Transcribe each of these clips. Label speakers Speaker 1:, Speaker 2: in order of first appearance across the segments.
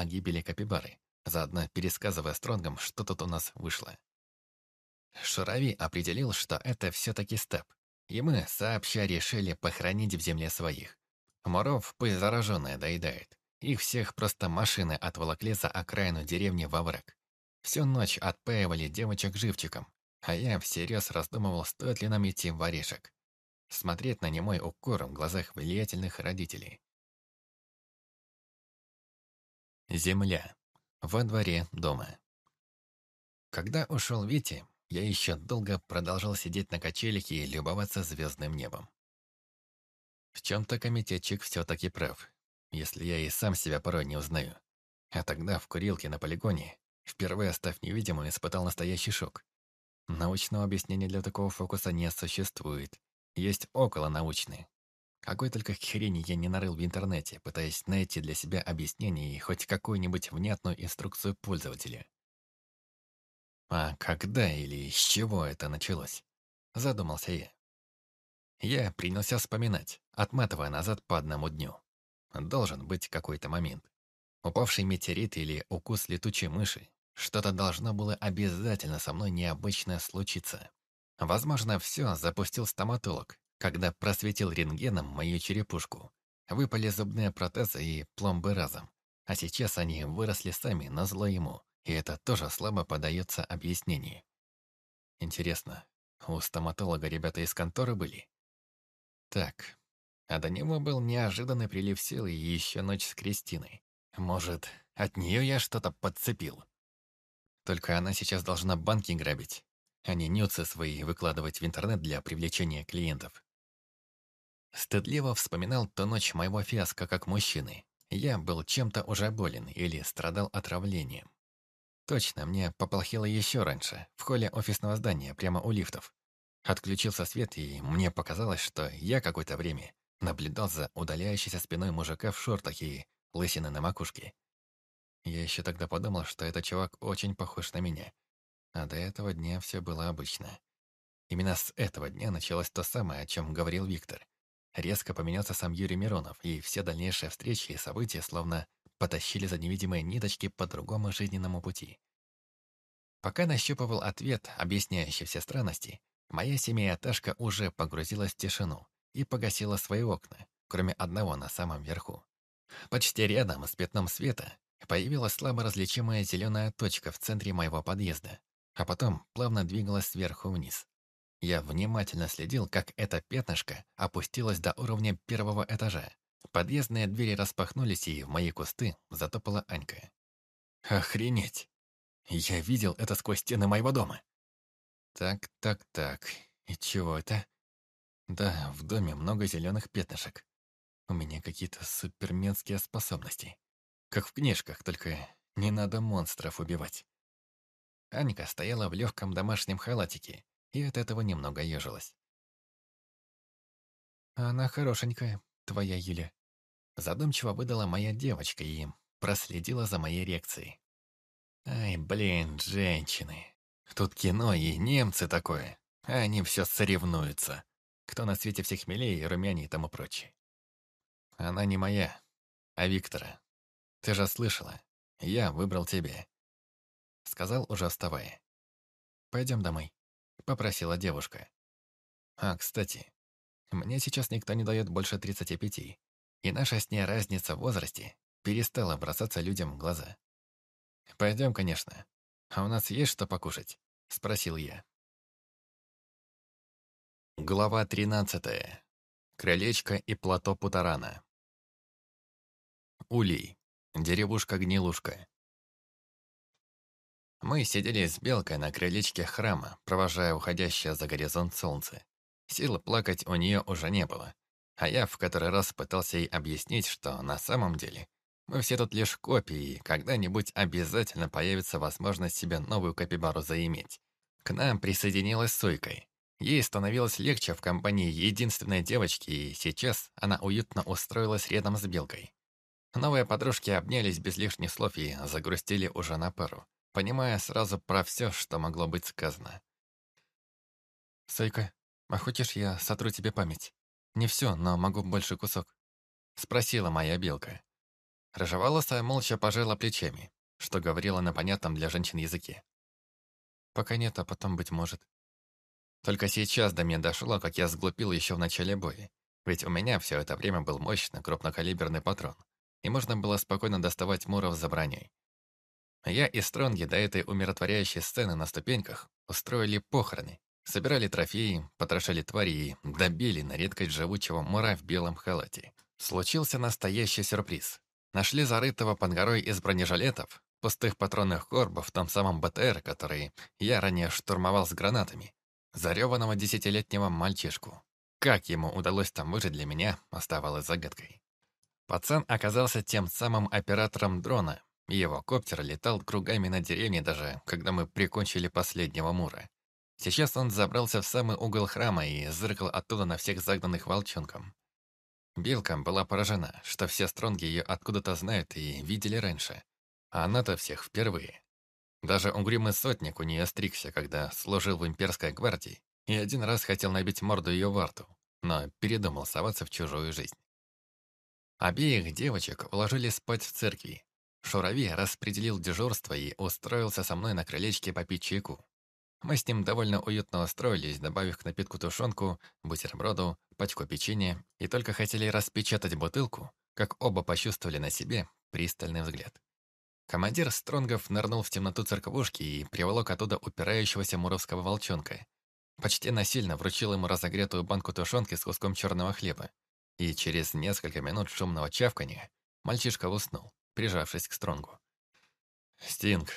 Speaker 1: о гибели Капибары, заодно пересказывая Стронгам, что тут у нас вышло. Шурави определил, что это все-таки степ, и мы сообща решили похоронить в земле своих. Моров пусть зараженная доедает. Их всех просто машины отволокли за окраину деревни во враг. Всю ночь отпаивали девочек живчиком, а я всерьез раздумывал, стоит ли нам идти в воришек. Смотреть на немой укор в глазах влиятельных родителей. Земля. Во дворе дома. Когда ушел Вити, я еще долго продолжал сидеть на качелях и любоваться звездным небом. В чем-то комитетчик все-таки прав, если я и сам себя порой не узнаю. А тогда в курилке на полигоне, впервые став невидимым, испытал настоящий шок. Научного объяснения для такого фокуса не существует. Есть околонаучные. Какой только хрени я не нарыл в интернете, пытаясь найти для себя объяснение и хоть какую-нибудь внятную инструкцию пользователя. А когда или с чего это началось? Задумался я. Я принялся вспоминать, отматывая назад по одному дню. Должен быть какой-то момент. Упавший метеорит или укус летучей мыши. Что-то должно было обязательно со мной необычное случиться. Возможно, все запустил стоматолог, когда просветил рентгеном мою черепушку. Выпали зубные протезы и пломбы разом. А сейчас они выросли сами на зло ему. И это тоже слабо подается объяснению. Интересно, у стоматолога ребята из конторы были? Так, а до него был неожиданный прилив сил и еще ночь с Кристиной. Может, от нее я что-то подцепил? Только она сейчас должна банки грабить, а не нюцы свои выкладывать в интернет для привлечения клиентов. Стыдливо вспоминал ту ночь моего фиаско как мужчины. Я был чем-то уже болен или страдал отравлением. Точно, мне поплохело еще раньше, в холле офисного здания, прямо у лифтов. Отключился свет, и мне показалось, что я какое-то время наблюдал за удаляющейся спиной мужика в шортах и лысины на макушке. Я еще тогда подумал, что этот чувак очень похож на меня. А до этого дня все было обычно. Именно с этого дня началось то самое, о чем говорил Виктор. Резко поменялся сам Юрий Миронов, и все дальнейшие встречи и события словно потащили за невидимые ниточки по другому жизненному пути. Пока нащупывал ответ, объясняющий все странности, моя семиэтажка уже погрузилась в тишину и погасила свои окна, кроме одного на самом верху. Почти рядом с пятном света появилась слабо различимая зеленая точка в центре моего подъезда, а потом плавно двигалась сверху вниз. Я внимательно следил, как это пятнышко опустилось до уровня первого этажа, Подъездные двери распахнулись, и в мои кусты затопала Анька. «Охренеть! Я видел это сквозь стены моего дома!» «Так, так, так, и чего это?» «Да, в доме много зеленых пятнышек. У меня какие-то суперменские способности. Как в книжках, только не надо монстров убивать». Анька стояла в легком домашнем халатике, и от этого немного ежилась. «Она хорошенькая, твоя Юля», Задумчиво выдала моя девочка и проследила за моей реакцией. Ай, блин, женщины. Тут кино и немцы такое. А они все соревнуются. Кто на свете всех милее, румянее и тому прочее. Она не моя, а Виктора. Ты же слышала. Я выбрал тебя. Сказал, уже вставая. Пойдем домой. Попросила девушка. А, кстати, мне сейчас никто не дает больше тридцати пяти и наша с ней разница в возрасте перестала бросаться людям в глаза. «Пойдем, конечно. А у нас есть что покушать?» — спросил я. Глава тринадцатая. Крылечко и плато Путарана. Улей. Деревушка-гнилушка. Мы сидели с Белкой на крылечке храма, провожая уходящее за горизонт солнце. Силы плакать у нее уже не было. А я в который раз пытался ей объяснить, что на самом деле мы все тут лишь копии, когда-нибудь обязательно появится возможность себе новую капибару заиметь. К нам присоединилась Сойкой. Ей становилось легче в компании единственной девочки, и сейчас она уютно устроилась рядом с Белкой. Новые подружки обнялись без лишних слов и загрустили уже на пару, понимая сразу про все, что могло быть сказано. «Сойка, а хочешь, я сотру тебе память?» «Не все, но могу больше кусок», — спросила моя белка. Рыжеволосая молча пожала плечами, что говорила на понятном для женщин языке. Пока нет, а потом, быть может. Только сейчас до меня дошло, как я сглупил еще в начале боя. Ведь у меня все это время был мощный крупнокалиберный патрон, и можно было спокойно доставать муров за броней. Я и Стронги до этой умиротворяющей сцены на ступеньках устроили похороны, собирали трофеи, потрошали твари и добили на редкость живучего мура в белом халате. Случился настоящий сюрприз. Нашли зарытого под горой из бронежилетов пустых патронных корбов в том самом БТР, который я ранее штурмовал с гранатами. Зареванного десятилетнего мальчишку. Как ему удалось там выжить для меня, оставалось загадкой. Пацан оказался тем самым оператором дрона, его коптер летал кругами над деревней даже, когда мы прикончили последнего Мура. Сейчас он забрался в самый угол храма и зыркал оттуда на всех загнанных волчонком. Белка была поражена, что все стронги ее откуда-то знают и видели раньше. А она-то всех впервые. Даже угрюмый сотник у нее стригся, когда служил в имперской гвардии, и один раз хотел набить морду ее варту, но передумал соваться в чужую жизнь. Обеих девочек уложили спать в церкви. Шурави распределил дежурство и устроился со мной на крылечке попить чайку. Мы с ним довольно уютно устроились, добавив к напитку тушенку, бутерброду, пачку печенья, и только хотели распечатать бутылку, как оба почувствовали на себе пристальный взгляд. Командир Стронгов нырнул в темноту церковушки и приволок оттуда упирающегося муровского волчонка. Почти насильно вручил ему разогретую банку тушенки с куском черного хлеба. И через несколько минут шумного чавканья мальчишка уснул, прижавшись к Стронгу. «Стинг,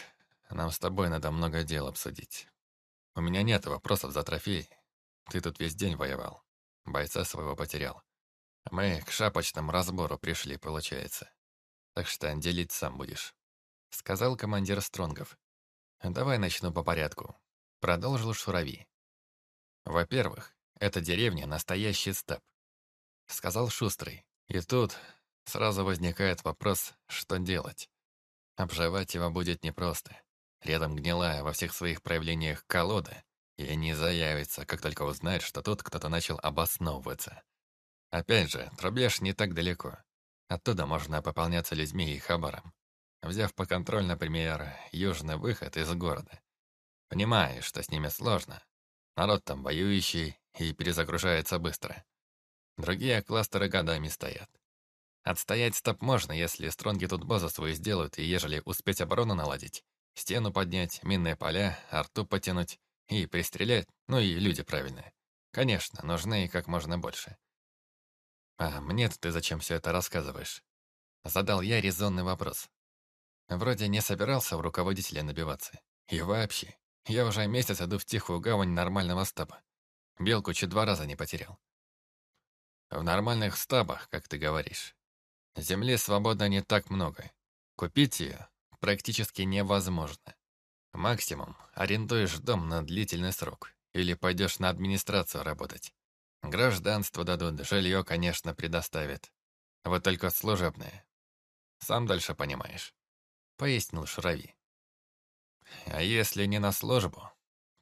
Speaker 1: нам с тобой надо много дел обсудить. У меня нет вопросов за трофей. Ты тут весь день воевал. Бойца своего потерял. Мы к шапочному разбору пришли, получается. Так что делить сам будешь» сказал командир Стронгов. «Давай начну по порядку», — продолжил Шурави. «Во-первых, эта деревня — настоящий степ», — сказал Шустрый. И тут сразу возникает вопрос, что делать. Обживать его будет непросто. Рядом гнилая во всех своих проявлениях колода, и не заявится, как только узнает, что тут кто-то начал обосновываться. Опять же, трубеж не так далеко. Оттуда можно пополняться людьми и хабаром взяв под контроль, например, южный выход из города. Понимаешь, что с ними сложно. Народ там воюющий и перезагружается быстро. Другие кластеры годами стоят. Отстоять стоп можно, если стронги тут базу свою сделают, и ежели успеть оборону наладить, стену поднять, минные поля, арту потянуть и пристрелять, ну и люди правильные. Конечно, нужны и как можно больше. А мне-то ты зачем все это рассказываешь? Задал я резонный вопрос. Вроде не собирался в руководителя набиваться. И вообще, я уже месяц иду в тихую гавань нормального стаба. Белку чуть два раза не потерял. В нормальных стабах, как ты говоришь, земли свободно не так много. Купить ее практически невозможно. Максимум арендуешь дом на длительный срок или пойдешь на администрацию работать. Гражданство дадут, жилье, конечно, предоставят. Вот только служебное. Сам дальше понимаешь пояснил Шурави. А если не на службу,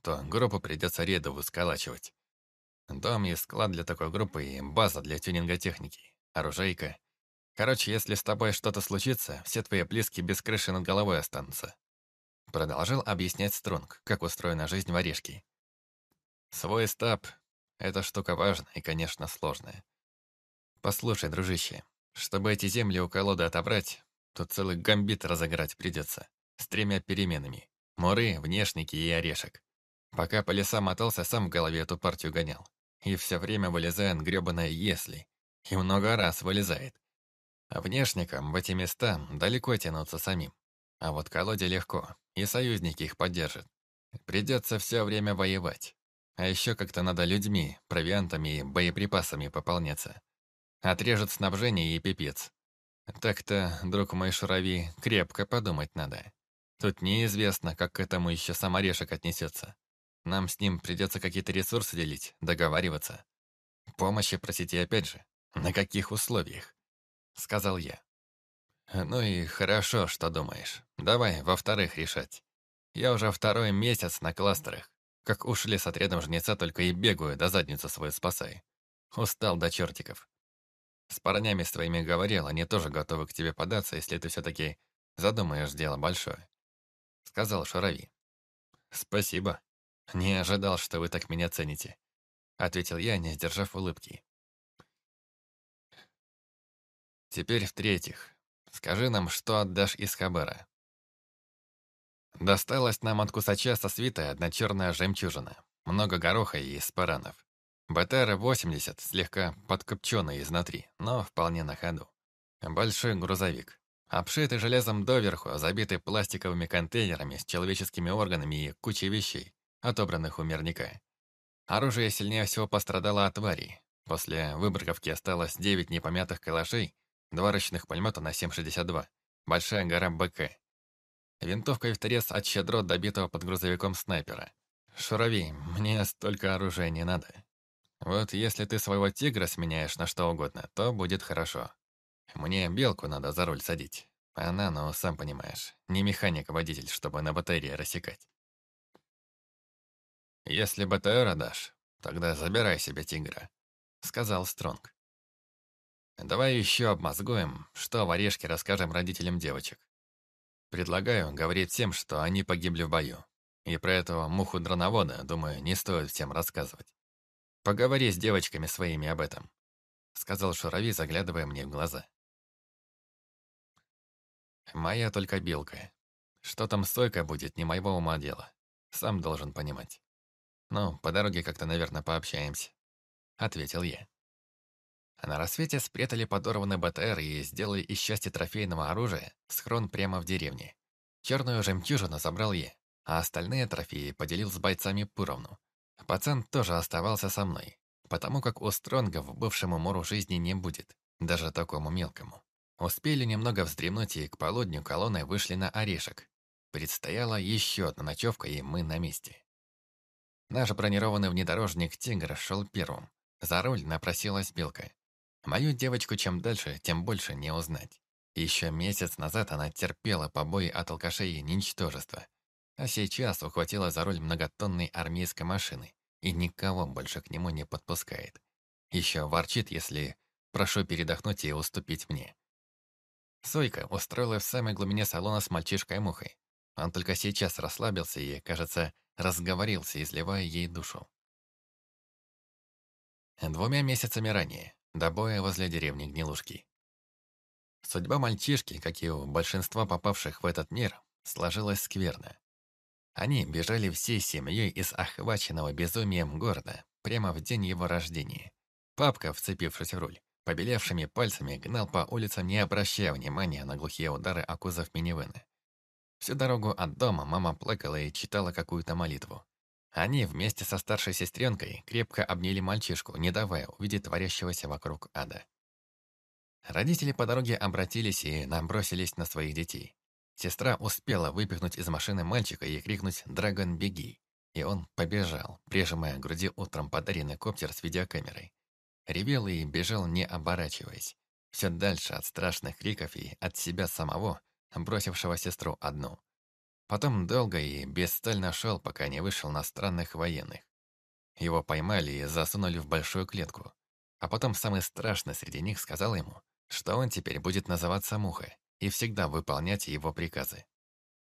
Speaker 1: то группу придется рядовую сколачивать. Дом и склад для такой группы и база для тюнинга техники, оружейка. Короче, если с тобой что-то случится, все твои близкие без крыши над головой останутся. Продолжил объяснять Струнг, как устроена жизнь воришки. Свой стаб — это штука важная и, конечно, сложная. Послушай, дружище, чтобы эти земли у колоды отобрать, Тут целый гамбит разыграть придется. С тремя переменами. Муры, внешники и орешек. Пока по лесам мотался, сам в голове эту партию гонял. И все время вылезает грёбаное «если». И много раз вылезает. А внешникам в эти места далеко тянуться самим. А вот колоде легко, и союзники их поддержат. Придется все время воевать. А еще как-то надо людьми, провиантами и боеприпасами пополняться. Отрежут снабжение и пипец. Так-то, друг мой Шурави, крепко подумать надо. Тут неизвестно, как к этому еще сам Орешек отнесется. Нам с ним придется какие-то ресурсы делить, договариваться. Помощи просить и опять же. На каких условиях? Сказал я. Ну и хорошо, что думаешь. Давай, во-вторых, решать. Я уже второй месяц на кластерах. Как ушли с отрядом жнеца, только и бегаю, до задницу свою спасай. Устал до чертиков. С парнями с твоими говорил, они тоже готовы к тебе податься, если ты все-таки задумаешь дело большое», — сказал Шарови. «Спасибо. Не ожидал, что вы так меня цените», — ответил я, не сдержав улыбки. «Теперь в-третьих, скажи нам, что отдашь из Хабара?» Досталась нам от кусача со свитой одна черная жемчужина, много гороха и спаранов. БТР-80 слегка подкопченный изнутри, но вполне на ходу. Большой грузовик. Обшитый железом доверху, забитый пластиковыми контейнерами с человеческими органами и кучей вещей, отобранных у мирника. Оружие сильнее всего пострадало от тварей. После выбраковки осталось 9 непомятых калашей, два ручных пулемета на 7,62, большая гора БК. Винтовка и вторец от щедро добитого под грузовиком снайпера. «Шурави, мне столько оружия не надо. Вот если ты своего тигра сменяешь на что угодно, то будет хорошо. Мне белку надо за руль садить. Она, ну, сам понимаешь, не механик-водитель, чтобы на батарее рассекать. «Если БТР дашь, тогда забирай себе тигра», — сказал Стронг. «Давай еще обмозгуем, что в орешке расскажем родителям девочек. Предлагаю говорить всем, что они погибли в бою. И про этого муху-дроновода, думаю, не стоит всем рассказывать. Поговори с девочками своими об этом», — сказал Шурави, заглядывая мне в глаза. «Моя только белка. Что там стойка будет, не моего ума дело. Сам должен понимать. Ну, по дороге как-то, наверное, пообщаемся», — ответил я. А на рассвете спрятали подорванный БТР и сделали из части трофейного оружия схрон прямо в деревне. Черную жемчужину забрал я, а остальные трофеи поделил с бойцами поровну. Пацан тоже оставался со мной, потому как у Стронгов бывшему мору жизни не будет, даже такому мелкому. Успели немного вздремнуть, и к полудню колонной вышли на орешек. Предстояла еще одна ночевка, и мы на месте. Наш бронированный внедорожник «Тигр» шел первым. За руль напросилась Белка. Мою девочку чем дальше, тем больше не узнать. Еще месяц назад она терпела побои от алкашей и ничтожества. А сейчас ухватила за руль многотонной армейской машины и никого больше к нему не подпускает. Еще ворчит, если прошу передохнуть и уступить мне. Сойка устроила в самой глубине салона с мальчишкой-мухой. Он только сейчас расслабился и, кажется, разговорился, изливая ей душу. Двумя месяцами ранее, до боя возле деревни Гнилушки. Судьба мальчишки, как и у большинства попавших в этот мир, сложилась скверно. Они бежали всей семьей из охваченного безумием города прямо в день его рождения. Папка, вцепившись в руль, побелевшими пальцами гнал по улицам, не обращая внимания на глухие удары о кузов минивэна. Всю дорогу от дома мама плакала и читала какую-то молитву. Они вместе со старшей сестренкой крепко обняли мальчишку, не давая увидеть творящегося вокруг ада. Родители по дороге обратились и набросились на своих детей. Сестра успела выпихнуть из машины мальчика и крикнуть «Драгон, беги!» И он побежал, прижимая к груди утром подаренный коптер с видеокамерой. Ревел и бежал, не оборачиваясь. Все дальше от страшных криков и от себя самого, бросившего сестру одну. Потом долго и бесстально шел, пока не вышел на странных военных. Его поймали и засунули в большую клетку. А потом самый страшный среди них сказал ему, что он теперь будет называться Мухой и всегда выполнять его приказы.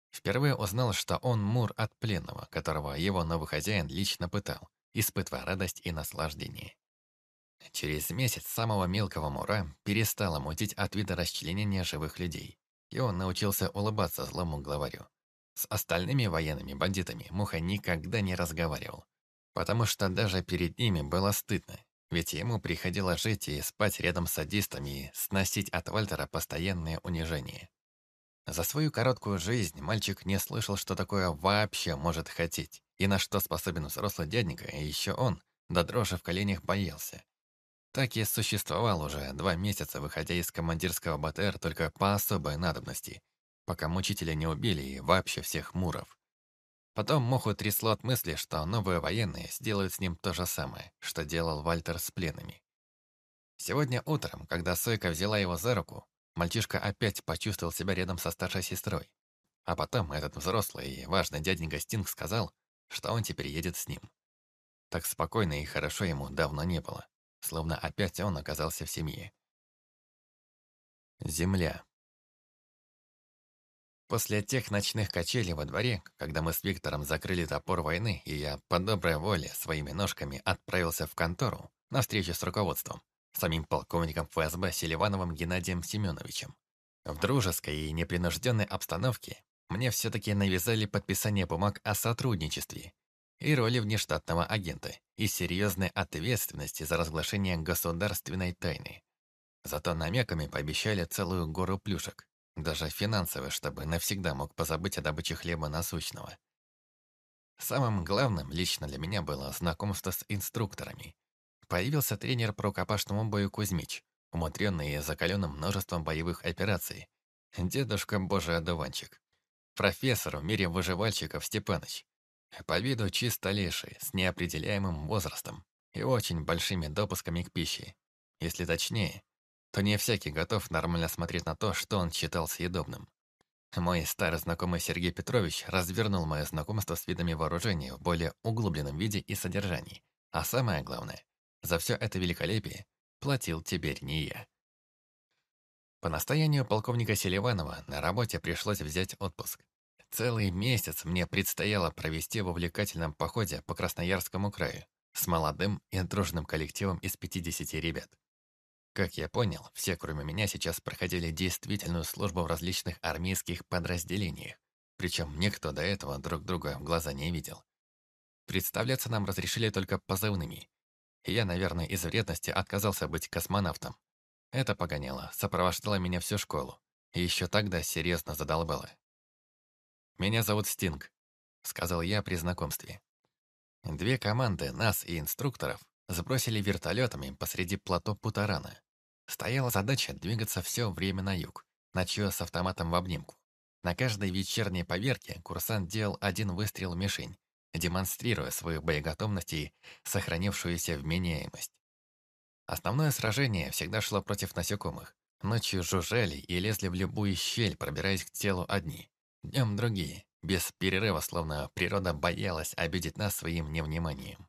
Speaker 1: Впервые узнал, что он Мур от пленного, которого его новый хозяин лично пытал, испытывая радость и наслаждение. Через месяц самого мелкого Мура перестало мутить от вида расчленения живых людей, и он научился улыбаться злому главарю. С остальными военными бандитами Муха никогда не разговаривал, потому что даже перед ними было стыдно, ведь ему приходилось жить и спать рядом с садистами и сносить от Вальтера постоянное унижение. За свою короткую жизнь мальчик не слышал, что такое вообще может хотеть, и на что способен взрослый дяденька, и еще он, до дрожи в коленях, боялся. Так и существовал уже два месяца, выходя из командирского БТР только по особой надобности, пока мучителя не убили и вообще всех муров. Потом Моху трясло от мысли, что новые военные сделают с ним то же самое, что делал Вальтер с пленными. Сегодня утром, когда Сойка взяла его за руку, мальчишка опять почувствовал себя рядом со старшей сестрой. А потом этот взрослый и важный дяденька Стинг сказал, что он теперь едет с ним. Так спокойно и хорошо ему давно не было, словно опять он оказался в семье. Земля. После тех ночных качелей во дворе, когда мы с Виктором закрыли топор войны, и я по доброй воле своими ножками отправился в контору на встречу с руководством, самим полковником ФСБ Селивановым Геннадием Семеновичем. В дружеской и непринужденной обстановке мне все-таки навязали подписание бумаг о сотрудничестве и роли внештатного агента и серьезной ответственности за разглашение государственной тайны. Зато намеками пообещали целую гору плюшек, даже финансовые, чтобы навсегда мог позабыть о добыче хлеба насущного. Самым главным лично для меня было знакомство с инструкторами. Появился тренер по рукопашному бою Кузьмич, умудренный и закаленным множеством боевых операций. Дедушка Божий одуванчик. Профессор в мире выживальщиков Степаныч. По виду чисто леший, с неопределяемым возрастом и очень большими допусками к пище. Если точнее, то не всякий готов нормально смотреть на то, что он считал съедобным. Мой старый знакомый Сергей Петрович развернул мое знакомство с видами вооружения в более углубленном виде и содержании. А самое главное, за все это великолепие платил теперь не я. По настоянию полковника Селиванова на работе пришлось взять отпуск. Целый месяц мне предстояло провести в увлекательном походе по Красноярскому краю с молодым и дружным коллективом из 50 ребят. Как я понял, все, кроме меня, сейчас проходили действительную службу в различных армейских подразделениях, причем никто до этого друг друга в глаза не видел. Представляться нам разрешили только позывными. Я, наверное, из вредности отказался быть космонавтом. Это погоняло, сопровождало меня всю школу. И еще тогда серьезно задолбало. «Меня зовут Стинг», — сказал я при знакомстве. Две команды, нас и инструкторов, сбросили вертолетами посреди плато Путарана. Стояла задача двигаться все время на юг, ночуя с автоматом в обнимку. На каждой вечерней поверке курсант делал один выстрел в мишень, демонстрируя свою боеготовность и сохранившуюся вменяемость. Основное сражение всегда шло против насекомых. Ночью жужжали и лезли в любую щель, пробираясь к телу одни. Днем другие, без перерыва, словно природа боялась обидеть нас своим невниманием.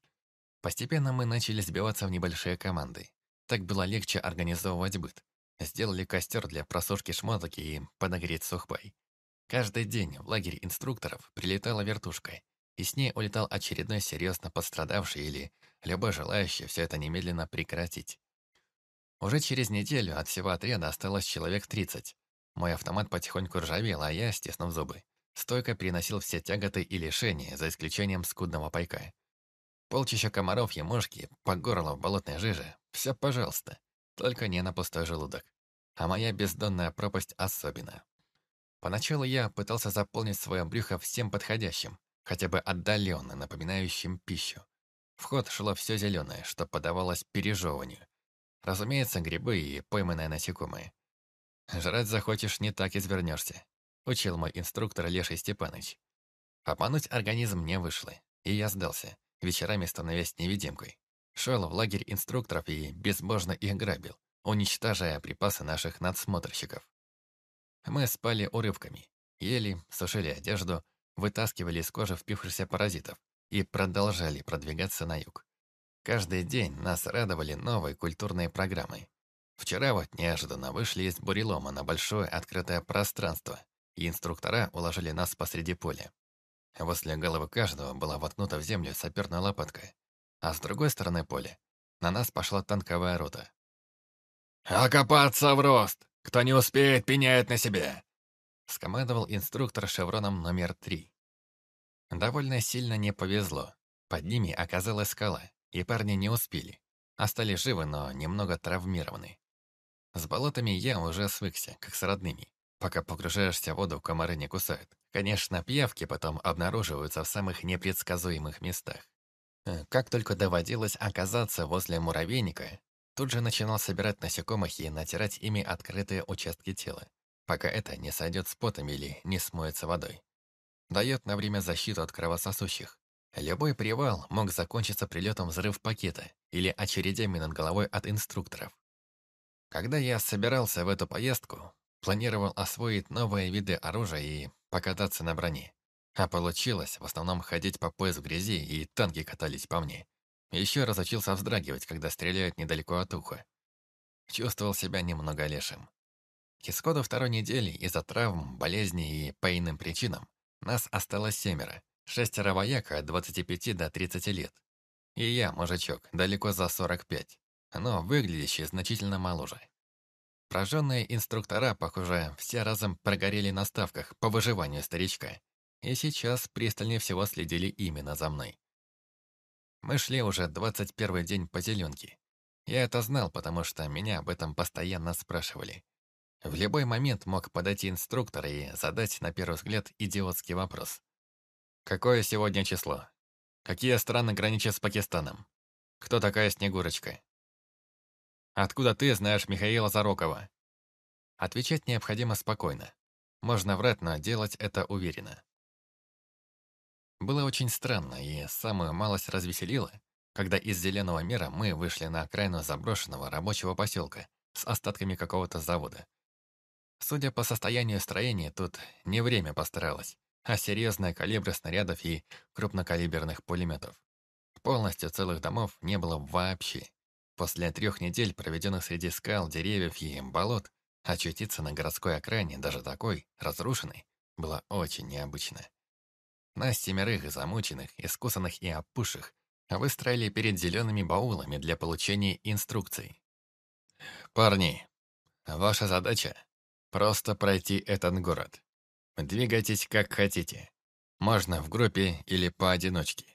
Speaker 1: Постепенно мы начали сбиваться в небольшие команды. Так было легче организовывать быт. Сделали костер для просушки шмоток и подогреть сухпай. Каждый день в лагерь инструкторов прилетала вертушка, и с ней улетал очередной серьезно пострадавший или любой желающий все это немедленно прекратить. Уже через неделю от всего отряда осталось человек 30. Мой автомат потихоньку ржавел, а я, стеснув зубы, стойко переносил все тяготы и лишения, за исключением скудного пайка. Полчища комаров и по горло в болотной жиже. Все пожалуйста. Только не на пустой желудок. А моя бездонная пропасть особенно. Поначалу я пытался заполнить свое брюхо всем подходящим, хотя бы отдаленно напоминающим пищу. В ход шло все зеленое, что подавалось пережевыванию. Разумеется, грибы и пойманные насекомые. «Жрать захочешь, не так извернешься», — учил мой инструктор Леший Степаныч. Обмануть организм не вышло, и я сдался вечерами становясь невидимкой. Шел в лагерь инструкторов и безбожно их грабил, уничтожая припасы наших надсмотрщиков. Мы спали урывками, ели, сушили одежду, вытаскивали из кожи впившихся паразитов и продолжали продвигаться на юг. Каждый день нас радовали новой культурной программой. Вчера вот неожиданно вышли из бурелома на большое открытое пространство, и инструктора уложили нас посреди поля. Возле головы каждого была воткнута в землю саперная лопатка, а с другой стороны поля на нас пошла танковая рота. «Окопаться в рост! Кто не успеет, пеняет на себя!» скомандовал инструктор шевроном номер три. Довольно сильно не повезло. Под ними оказалась скала, и парни не успели. Остались живы, но немного травмированы. С болотами я уже свыкся, как с родными. Пока погружаешься в воду, комары не кусают. Конечно, пиявки потом обнаруживаются в самых непредсказуемых местах. Э, как только доводилось оказаться возле муравейника, тут же начинал собирать насекомых и натирать ими открытые участки тела, пока это не сойдет с потом или не смоется водой. Дает на время защиту от кровососущих. Любой привал мог закончиться прилетом взрыв пакета или очередями над головой от инструкторов. Когда я собирался в эту поездку, Планировал освоить новые виды оружия и покататься на броне. А получилось в основном ходить по пояс в грязи, и танки катались по мне. Еще разучился вздрагивать, когда стреляют недалеко от уха. Чувствовал себя немного лешим. К исходу второй недели из-за травм, болезней и по иным причинам нас осталось семеро. Шестеро вояк от 25 до 30 лет. И я, мужичок, далеко за 45, но выглядящий значительно моложе. Прожженные инструктора, похоже, все разом прогорели на ставках по выживанию старичка, и сейчас пристальнее всего следили именно за мной. Мы шли уже 21 день по зеленке. Я это знал, потому что меня об этом постоянно спрашивали. В любой момент мог подойти инструктор и задать, на первый взгляд, идиотский вопрос. «Какое сегодня число? Какие страны граничат с Пакистаном? Кто такая Снегурочка?» «Откуда ты знаешь Михаила Зарокова?» Отвечать необходимо спокойно. Можно врать, но делать это уверенно. Было очень странно и самую малость развеселило, когда из зеленого мира мы вышли на окраину заброшенного рабочего поселка с остатками какого-то завода. Судя по состоянию строения, тут не время постаралось, а серьезные калибры снарядов и крупнокалиберных пулеметов. Полностью целых домов не было вообще. После трех недель, проведенных среди скал, деревьев и болот, очутиться на городской окраине, даже такой, разрушенной, было очень необычно. Нас семерых, замученных, искусанных и опуших, выстроили перед зелеными баулами для получения инструкций. «Парни, ваша задача Просто пройти этот город. Двигайтесь как хотите. Можно в группе или поодиночке.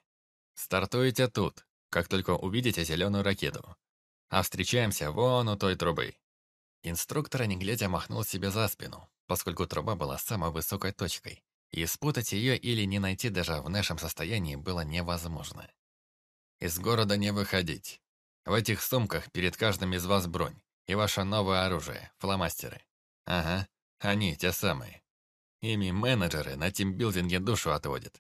Speaker 1: Стартуйте тут, как только увидите зеленую ракету. А встречаемся вон у той трубы. Инструктор, не глядя, махнул себе за спину, поскольку труба была самой высокой точкой, и спутать ее или не найти даже в нашем состоянии было невозможно. Из города не выходить. В этих сумках перед каждым из вас бронь и ваше новое оружие, фломастеры. Ага, они, те самые. Ими менеджеры на тимбилдинге душу отводят.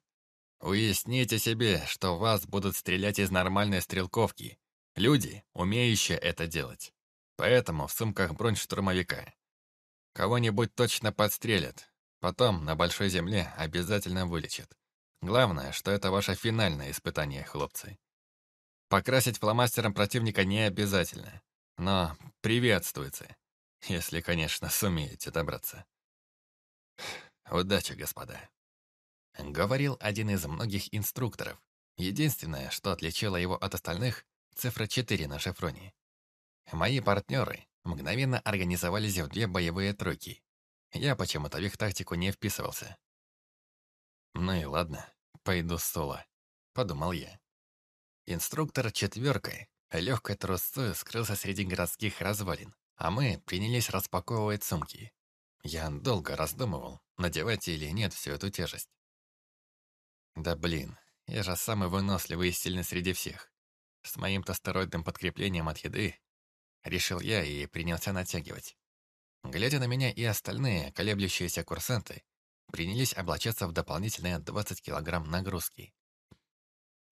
Speaker 1: Уясните себе, что вас будут стрелять из нормальной стрелковки. Люди, умеющие это делать. Поэтому в сумках бронь штурмовика. Кого-нибудь точно подстрелят. Потом на большой земле обязательно вылечат. Главное, что это ваше финальное испытание, хлопцы. Покрасить фломастером противника не обязательно. Но приветствуется. Если, конечно, сумеете добраться. Удачи, господа. Говорил один из многих инструкторов. Единственное, что отличило его от остальных, цифра 4 на шифроне. Мои партнеры мгновенно организовались в две боевые тройки. Я почему-то в их тактику не вписывался. «Ну и ладно, пойду соло», — подумал я. Инструктор четверкой, легкой трусцой скрылся среди городских развалин а мы принялись распаковывать сумки. Я долго раздумывал, надевать или нет всю эту тяжесть. Да блин, я же самый выносливый и сильный среди всех. С моим-то стероидным подкреплением от еды решил я и принялся натягивать. Глядя на меня и остальные колеблющиеся курсанты, принялись облачаться в дополнительные 20 килограмм нагрузки.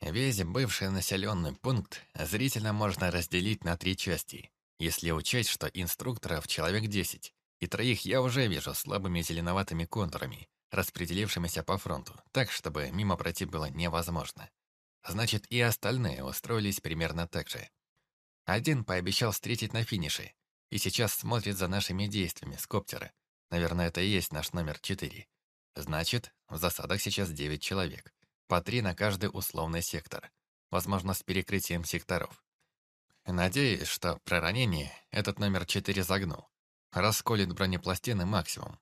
Speaker 1: Весь бывший населенный пункт зрительно можно разделить на три части. Если учесть, что инструкторов человек 10, и троих я уже вижу слабыми зеленоватыми контурами, распределившимися по фронту, так, чтобы мимо пройти было невозможно. Значит, и остальные устроились примерно так же. Один пообещал встретить на финише, и сейчас смотрит за нашими действиями с коптера. Наверное, это и есть наш номер 4. Значит, в засадах сейчас 9 человек, по 3 на каждый условный сектор, возможно, с перекрытием секторов. Надеюсь, что при ранении этот номер 4 загнул. Расколет бронепластины максимум.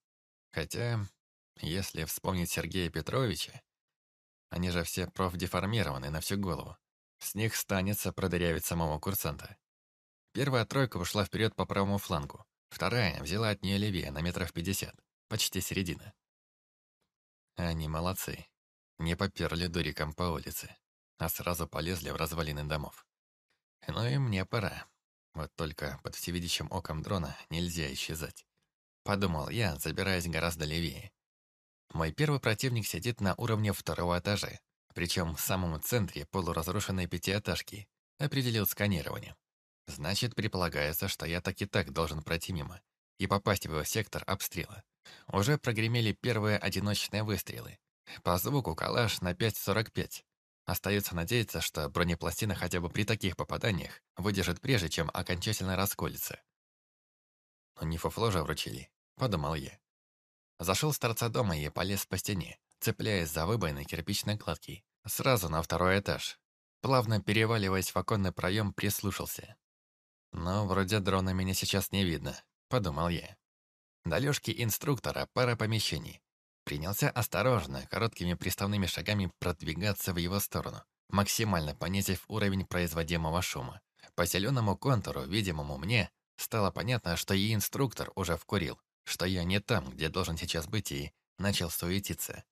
Speaker 1: Хотя, если вспомнить Сергея Петровича, они же все профдеформированы на всю голову. С них станется продырявить самого курсанта. Первая тройка ушла вперед по правому флангу. Вторая взяла от нее левее на метров пятьдесят, почти середина. Они молодцы. Не поперли дуриком по улице, а сразу полезли в развалины домов. Ну и мне пора. Вот только под всевидящим оком дрона нельзя исчезать. Подумал я, забираясь гораздо левее. Мой первый противник сидит на уровне второго этажа, причем в самом центре полуразрушенной пятиэтажки, определил сканирование. Значит, предполагается, что я так и так должен пройти мимо и попасть в его сектор обстрела. Уже прогремели первые одиночные выстрелы. По звуку калаш на 5.45. Остается надеяться, что бронепластина хотя бы при таких попаданиях выдержит прежде, чем окончательно расколется. Не фуфло же вручили, подумал я. Зашел с торца дома и полез по стене, цепляясь за выбоины кирпичной кладки. Сразу на второй этаж. Плавно переваливаясь в оконный проем, прислушался. «Ну, вроде дрона меня сейчас не видно», — подумал я. До Лёшки инструктора пара помещений. Принялся осторожно, короткими приставными шагами продвигаться в его сторону, максимально понизив уровень производимого шума. По зеленому контуру, видимому мне, стало понятно, что и инструктор уже вкурил, что я не там, где должен сейчас быть, и начал суетиться.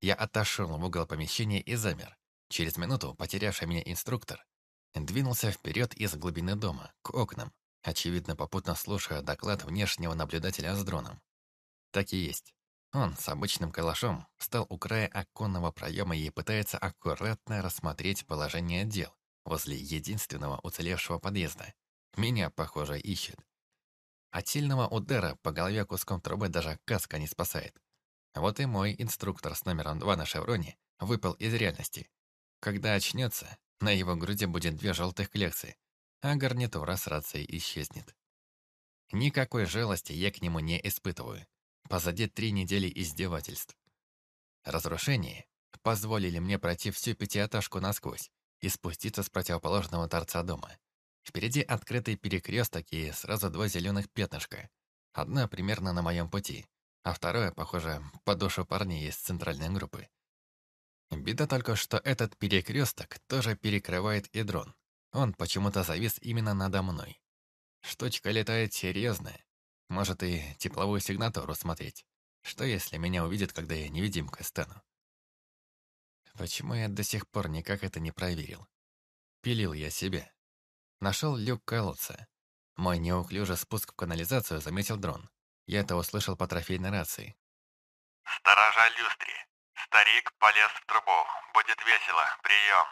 Speaker 1: Я отошел в угол помещения и замер. Через минуту потерявший меня инструктор двинулся вперед из глубины дома, к окнам, очевидно попутно слушая доклад внешнего наблюдателя с дроном. Так и есть. Он с обычным калашом стал у края оконного проема и пытается аккуратно рассмотреть положение дел возле единственного уцелевшего подъезда. Меня, похоже, ищет. От сильного удара по голове куском трубы даже каска не спасает. Вот и мой инструктор с номером два на шевроне выпал из реальности. Когда очнется, на его груди будет две желтых кляксы, а гарнитура с рацией исчезнет. Никакой жалости я к нему не испытываю. Позади три недели издевательств. Разрушение позволили мне пройти всю пятиэтажку насквозь и спуститься с противоположного торца дома. Впереди открытый перекресток и сразу два зеленых пятнышка. Одна примерно на моем пути, а второе, похоже, по душу парней из центральной группы. Беда только, что этот перекресток тоже перекрывает и дрон. Он почему-то завис именно надо мной. Штучка летает серьезная. Может и тепловую сигнатуру смотреть. Что если меня увидят, когда я невидимкой стану? Почему я до сих пор никак это не проверил? Пилил я себя. Нашел люк колодца. Мой неуклюжий спуск в канализацию заметил дрон. Я это услышал по трофейной рации.
Speaker 2: «Сторожа люстри. Старик полез в трубу. Будет весело. Прием!»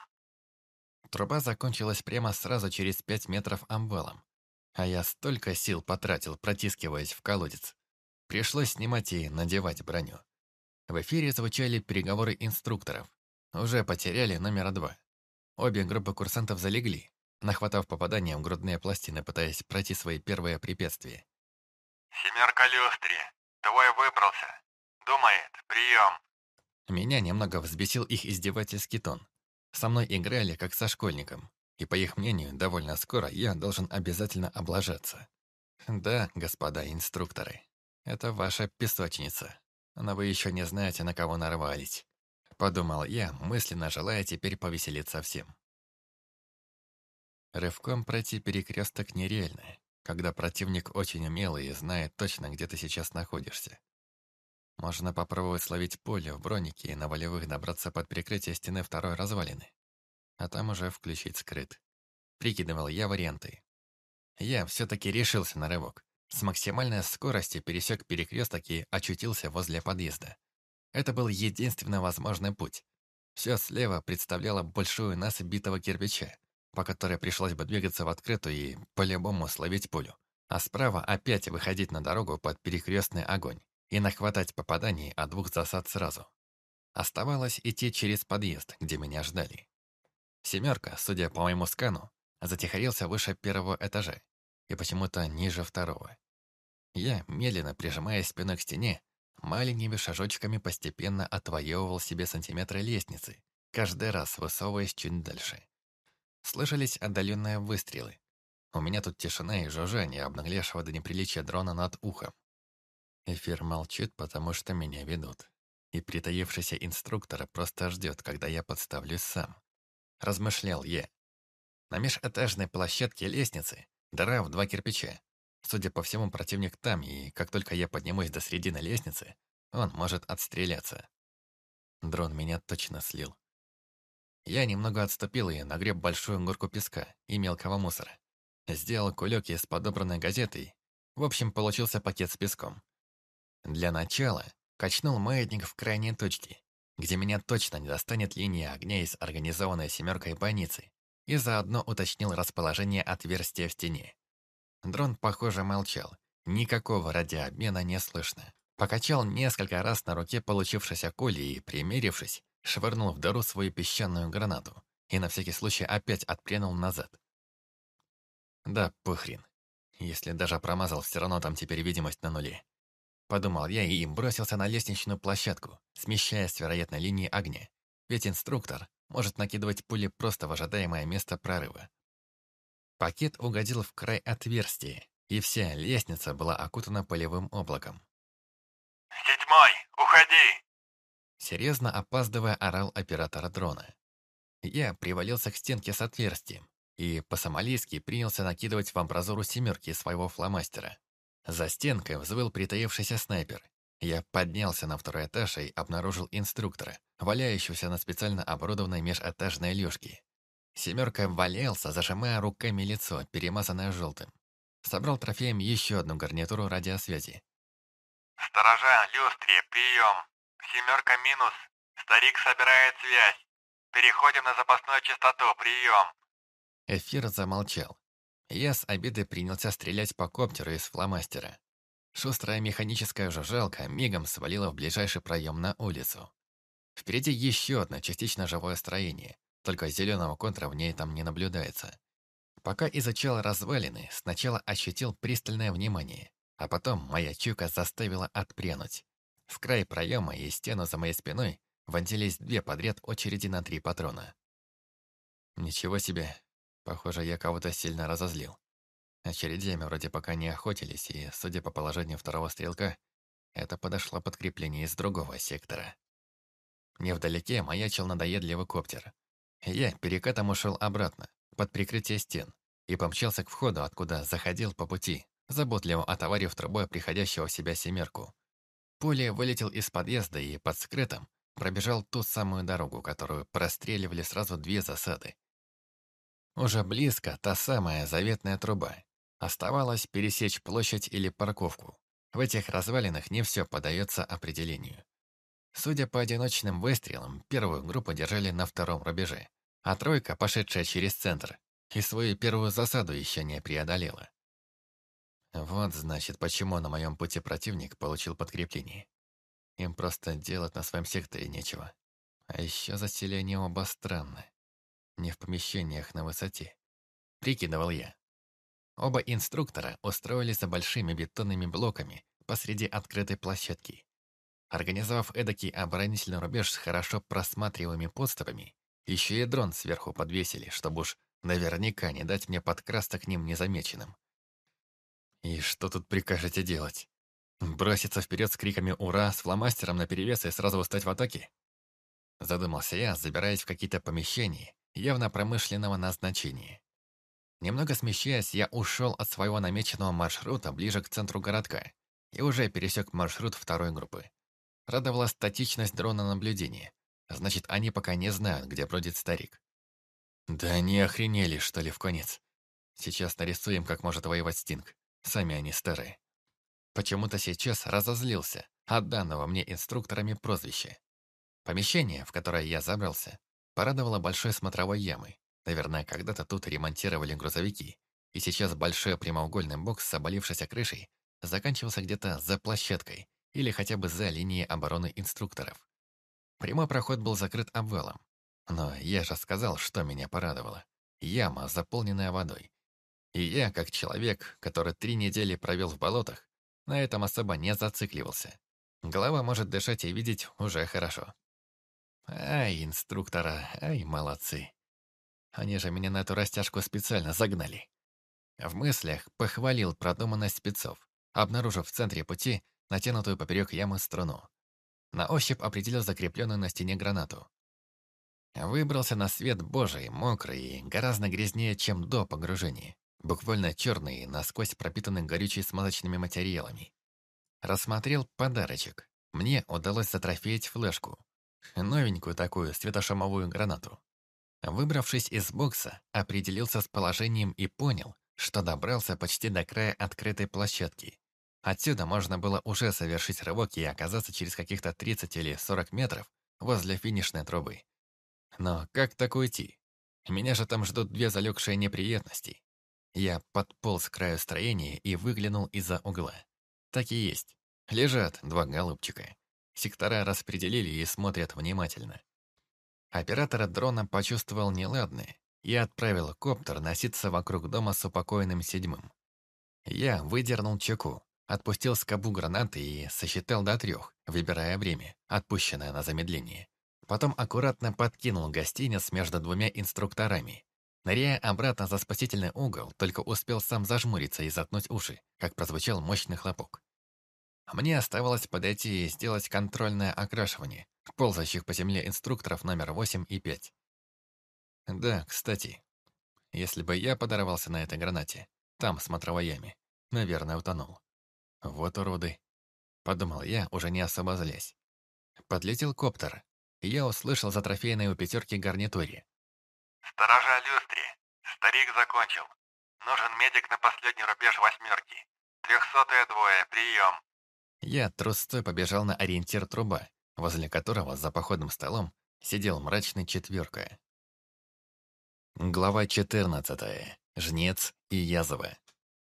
Speaker 1: Труба закончилась прямо сразу через пять метров амвалом. А я столько сил потратил, протискиваясь в колодец. Пришлось снимать и надевать броню. В эфире звучали переговоры инструкторов. Уже потеряли номера два. Обе группы курсантов залегли, нахватав попадания в грудные пластины, пытаясь пройти свои первые препятствия.
Speaker 2: «Семерка люстри. Твой выбрался. Думает. Прием!»
Speaker 1: Меня немного взбесил их издевательский тон. Со мной играли, как со школьником. И, по их мнению, довольно скоро я должен обязательно облажаться. Да, господа инструкторы, это ваша песочница. Но вы еще не знаете, на кого нарвались. Подумал я, мысленно желая теперь повеселиться всем. Рывком пройти перекресток нереально когда противник очень умелый и знает точно, где ты сейчас находишься. Можно попробовать словить поле в бронике и на волевых добраться под прикрытие стены второй развалины. А там уже включить скрыт. Прикидывал я варианты. Я все-таки решился на рывок. С максимальной скоростью пересек перекресток и очутился возле подъезда. Это был единственно возможный путь. Все слева представляло большую насыпь битого кирпича, по которой пришлось бы двигаться в открытую и по-любому словить пулю. А справа опять выходить на дорогу под перекрестный огонь и нахватать попаданий от двух засад сразу. Оставалось идти через подъезд, где меня ждали. Семерка, судя по моему скану, затихарился выше первого этажа и почему-то ниже второго. Я, медленно прижимая спиной к стене, маленькими шажочками постепенно отвоевывал себе сантиметры лестницы, каждый раз высовываясь чуть дальше. Слышались отдаленные выстрелы. У меня тут тишина и жужжание обнаглевшего до неприличия дрона над ухом. Эфир молчит, потому что меня ведут. И притаившийся инструктор просто ждет, когда я подставлюсь сам. Размышлял я. На межэтажной площадке лестницы дыра в два кирпича. Судя по всему, противник там, и как только я поднимусь до середины лестницы, он может отстреляться. Дрон меня точно слил. Я немного отступил и нагреб большую горку песка и мелкого мусора. Сделал кулек из подобранной газеты. В общем, получился пакет с песком. Для начала качнул маятник в крайней точке, где меня точно не достанет линия огня из организованной семеркой больницы, и заодно уточнил расположение отверстия в стене. Дрон, похоже, молчал. Никакого радиообмена не слышно. Покачал несколько раз на руке получившейся кули и, примерившись, швырнул в дыру свою песчаную гранату и на всякий случай опять отпрянул назад. Да, похрен. Если даже промазал, все равно там теперь видимость на нуле. подумал я и бросился на лестничную площадку, смещаясь с вероятной линии огня. Ведь инструктор может накидывать пули просто в ожидаемое место прорыва. Пакет угодил в край отверстия, и вся лестница была окутана полевым облаком.
Speaker 2: «Седьмой, уходи!»
Speaker 1: Серьезно опаздывая, орал оператор дрона. Я привалился к стенке с отверстием и по-сомалийски принялся накидывать в амбразуру семерки своего фломастера. За стенкой взвыл притаившийся снайпер. Я поднялся на второй этаж и обнаружил инструктора, валяющегося на специально оборудованной межэтажной лёжке. Семерка валялся, зажимая руками лицо, перемазанное желтым. Собрал трофеем еще одну гарнитуру радиосвязи.
Speaker 2: «Сторожа, люстре, прием! Семерка минус. Старик собирает связь. Переходим на запасную частоту, прием!»
Speaker 1: Эфир замолчал. Я с обиды принялся стрелять по коптеру из фломастера. Шустрая механическая жужжалка мигом свалила в ближайший проем на улицу. Впереди еще одно частично живое строение, только зеленого контура в ней там не наблюдается. Пока изучал развалины, сначала ощутил пристальное внимание, а потом моя чука заставила отпрянуть. В край проема и стену за моей спиной вонзились две подряд очереди на три патрона. Ничего себе, Похоже, я кого-то сильно разозлил. Очередями вроде пока не охотились, и, судя по положению второго стрелка, это подошло подкрепление из другого сектора. Невдалеке маячил надоедливый коптер. Я перекатом ушел обратно, под прикрытие стен, и помчался к входу, откуда заходил по пути, заботливо отоварив трубой приходящего в себя семерку. Пуля вылетел из подъезда и под скрытым пробежал ту самую дорогу, которую простреливали сразу две засады. Уже близко та самая заветная труба. Оставалось пересечь площадь или парковку. В этих развалинах не все подается определению. Судя по одиночным выстрелам, первую группу держали на втором рубеже, а тройка, пошедшая через центр, и свою первую засаду еще не преодолела. Вот, значит, почему на моем пути противник получил подкрепление. Им просто делать на своем секторе нечего. А еще заселение оба странное не в помещениях на высоте. Прикидывал я. Оба инструктора устроились за большими бетонными блоками посреди открытой площадки. Организовав эдакий оборонительный рубеж с хорошо просматриваемыми подступами, еще и дрон сверху подвесили, чтобы уж наверняка не дать мне подкрасться к ним незамеченным. И что тут прикажете делать? Броситься вперед с криками «Ура!» с фломастером наперевес и сразу встать в атаке? Задумался я, забираясь в какие-то помещения явно промышленного назначения. Немного смещаясь, я ушел от своего намеченного маршрута ближе к центру городка и уже пересек маршрут второй группы. Радовала статичность дрона наблюдения. Значит, они пока не знают, где бродит старик. Да они охренели, что ли, в конец. Сейчас нарисуем, как может воевать Стинг. Сами они старые. Почему-то сейчас разозлился от данного мне инструкторами прозвища. Помещение, в которое я забрался, Порадовала большой смотровой ямой. Наверное, когда-то тут ремонтировали грузовики. И сейчас большой прямоугольный бокс с оболившейся крышей заканчивался где-то за площадкой или хотя бы за линией обороны инструкторов. Прямой проход был закрыт обвалом. Но я же сказал, что меня порадовало. Яма, заполненная водой. И я, как человек, который три недели провел в болотах, на этом особо не зацикливался. Голова может дышать и видеть уже хорошо. Ай, инструктора, ай, молодцы. Они же меня на эту растяжку специально загнали. В мыслях похвалил продуманность спецов, обнаружив в центре пути натянутую поперек ямы струну. На ощупь определил закрепленную на стене гранату. Выбрался на свет божий, мокрый и гораздо грязнее, чем до погружения. Буквально черный, насквозь пропитанный горючей смазочными материалами. Рассмотрел подарочек. Мне удалось затрофеять флешку, Новенькую такую светошумовую гранату. Выбравшись из бокса, определился с положением и понял, что добрался почти до края открытой площадки. Отсюда можно было уже совершить рывок и оказаться через каких-то 30 или 40 метров возле финишной трубы. Но как так уйти? Меня же там ждут две залегшие неприятности. Я подполз к краю строения и выглянул из-за угла. Так и есть. Лежат два голубчика. Сектора распределили и смотрят внимательно. Оператор дрона почувствовал неладное и отправил коптер носиться вокруг дома с упокоенным седьмым. Я выдернул чеку, отпустил скобу гранаты и сосчитал до трех, выбирая время, отпущенное на замедление. Потом аккуратно подкинул гостиниц между двумя инструкторами. Ныряя обратно за спасительный угол, только успел сам зажмуриться и заткнуть уши, как прозвучал мощный хлопок. Мне оставалось подойти и сделать контрольное окрашивание ползающих по земле инструкторов номер 8 и 5. Да, кстати, если бы я подорвался на этой гранате, там, с матровоями, наверное, утонул. Вот уроды. Подумал я, уже не особо злясь. Подлетел коптер, и я услышал за трофейной у пятерки гарнитуре.
Speaker 2: «Сторожа люстре. Старик закончил. Нужен медик на последний рубеж восьмерки. Трехсотые двое. Прием».
Speaker 1: Я трустой побежал на ориентир труба, возле которого за походным столом сидел мрачный четверка. Глава 14. Жнец и Язова.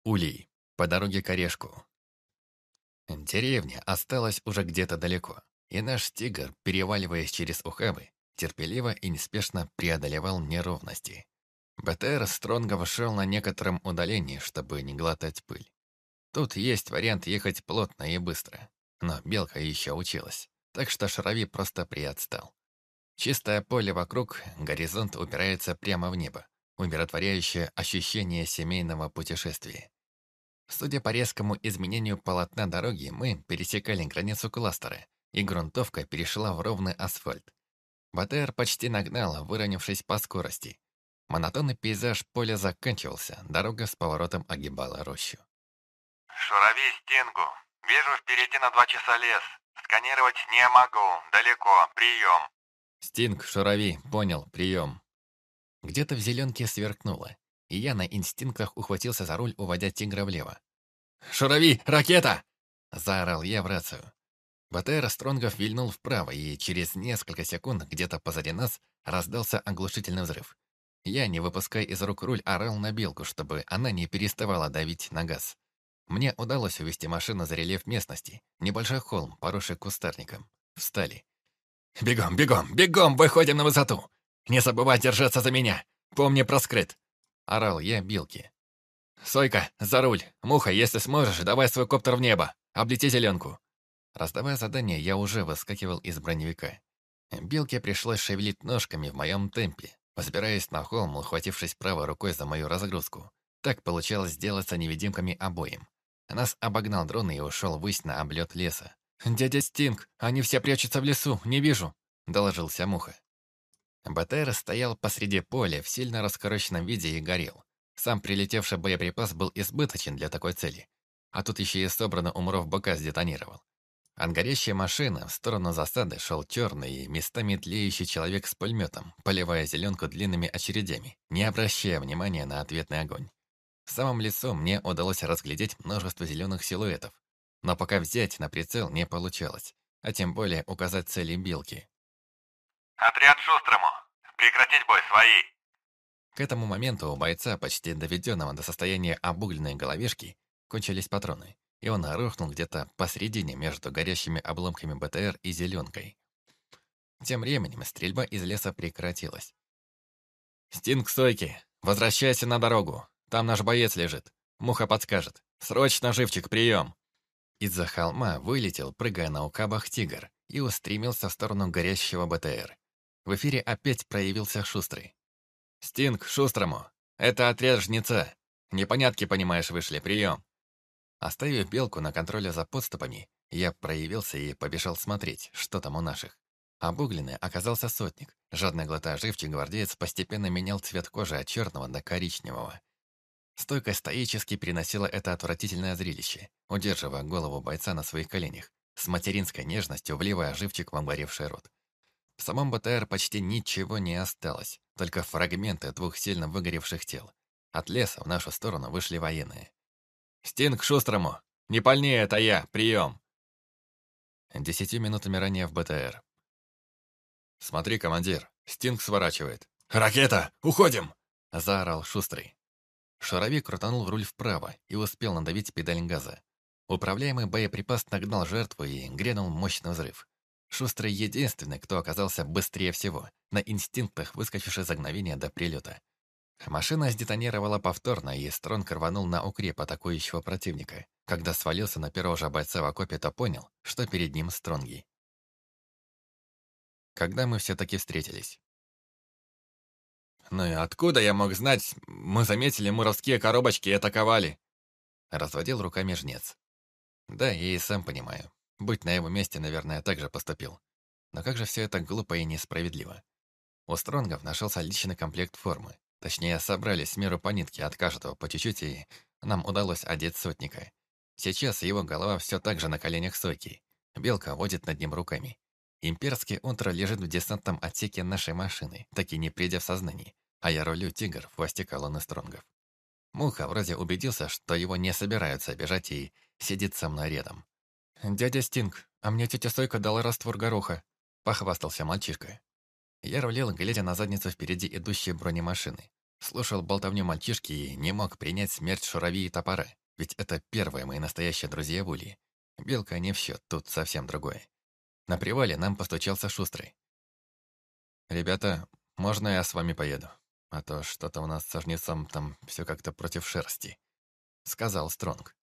Speaker 1: Улей. По дороге к Орешку. Деревня осталась уже где-то далеко, и наш тигр, переваливаясь через ухабы, терпеливо и неспешно преодолевал неровности. БТР Стронгов шел на некотором удалении, чтобы не глотать пыль. Тут есть вариант ехать плотно и быстро, но Белка еще училась, так что Шарови просто приотстал. Чистое поле вокруг, горизонт упирается прямо в небо, умиротворяющее ощущение семейного путешествия. Судя по резкому изменению полотна дороги, мы пересекали границу кластера, и грунтовка перешла в ровный асфальт. БТР почти нагнал, выровнявшись по скорости. Монотонный пейзаж поля заканчивался, дорога с поворотом огибала рощу.
Speaker 2: «Шурави Стингу. Вижу впереди на два часа лес. Сканировать не могу. Далеко. Прием».
Speaker 1: «Стинг, Шурави. Понял. Прием». Где-то в зеленке сверкнуло, и я на инстинктах ухватился за руль, уводя тигра влево. «Шурави! Ракета!» — заорал я в рацию. БТР Стронгов вильнул вправо, и через несколько секунд где-то позади нас раздался оглушительный взрыв. Я, не выпуская из рук руль, орал на белку, чтобы она не переставала давить на газ. Мне удалось увести машину за рельеф местности. Небольшой холм, поросший кустарником. Встали. «Бегом, бегом, бегом, выходим на высоту! Не забывай держаться за меня! Помни про скрыт!» Орал я Билки. «Сойка, за руль! Муха, если сможешь, давай свой коптер в небо! Облети зеленку!» Раздавая задание, я уже выскакивал из броневика. Билке пришлось шевелить ножками в моем темпе, взбираясь на холм, ухватившись правой рукой за мою разгрузку. Так получалось сделаться невидимками обоим. Нас обогнал дрон и ушел ввысь на облет леса. «Дядя Стинг, они все прячутся в лесу, не вижу», — доложился Муха. БТР стоял посреди поля в сильно раскороченном виде и горел. Сам прилетевший боеприпас был избыточен для такой цели. А тут еще и собранный умров БК сдетонировал. От горящей машины в сторону засады шел черный и местами тлеющий человек с пулеметом, поливая зеленку длинными очередями, не обращая внимания на ответный огонь. В самом лесу мне удалось разглядеть множество зеленых силуэтов, но пока взять на прицел не получалось, а тем более указать цели билки.
Speaker 2: «Отряд Шустрому! Прекратить бой, свои!»
Speaker 1: К этому моменту у бойца, почти доведенного до состояния обугленной головешки, кончились патроны, и он рухнул где-то посередине между горящими обломками БТР и зеленкой. Тем временем стрельба из леса прекратилась. «Стинг, стойки! Возвращайся на дорогу! Там наш боец лежит. Муха подскажет. Срочно, живчик, прием!» Из-за холма вылетел, прыгая на укабах, тигр и устремился в сторону горящего БТР. В эфире опять проявился Шустрый. «Стинг, Шустрому! Это отряд жнеца! Непонятки, понимаешь, вышли, прием!» Оставив белку на контроле за подступами, я проявился и побежал смотреть, что там у наших. Обугленный оказался сотник. Жадно глотая живчик, гвардеец постепенно менял цвет кожи от черного до коричневого. Стойко стоически переносила это отвратительное зрелище, удерживая голову бойца на своих коленях, с материнской нежностью вливая живчик в обгоревший рот. В самом БТР почти ничего не осталось, только фрагменты двух сильно выгоревших тел. От леса в нашу сторону вышли военные. «Стинг Шустрому! Не пальнее, это я! Прием!» Десятью минутами ранее в БТР. «Смотри, командир, Стинг сворачивает». «Ракета! Уходим!» — заорал Шустрый. Шаровик крутанул руль вправо и успел надавить педаль газа. Управляемый боеприпас нагнал жертву и грянул мощный взрыв. Шустрый единственный, кто оказался быстрее всего, на инстинктах выскочивший за мгновение до прилета. Машина сдетонировала повторно, и Стронг рванул на укреп атакующего противника. Когда свалился на первого же бойца в окопе, то понял, что перед ним Стронги. Когда мы все-таки встретились. «Ну и откуда я мог знать? Мы заметили муровские коробочки и атаковали!» Разводил руками жнец. «Да, я и сам понимаю. Быть на его месте, наверное, так же поступил. Но как же все это глупо и несправедливо. У Стронгов нашелся личный комплект формы. Точнее, собрали с меру по нитке от каждого по чуть-чуть, и нам удалось одеть сотника. Сейчас его голова все так же на коленях сойки. Белка водит над ним руками. Имперский унтер лежит в десантном отсеке нашей машины, так и не придя в сознание, а я рулю тигр в хвосте колонны Стронгов. Муха вроде убедился, что его не собираются обижать и сидит со мной рядом. «Дядя Стинг, а мне тетя Сойка дала раствор гороха», — похвастался мальчишка. Я рулил, глядя на задницу впереди идущей бронемашины. Слушал болтовню мальчишки и не мог принять смерть шурави и топора, ведь это первые мои настоящие друзья в Улье. Белка не в счет, тут совсем другое. На привале нам постучался Шустрый. «Ребята, можно я с вами поеду? А то что-то у нас со жнецом там все как-то против шерсти», — сказал Стронг.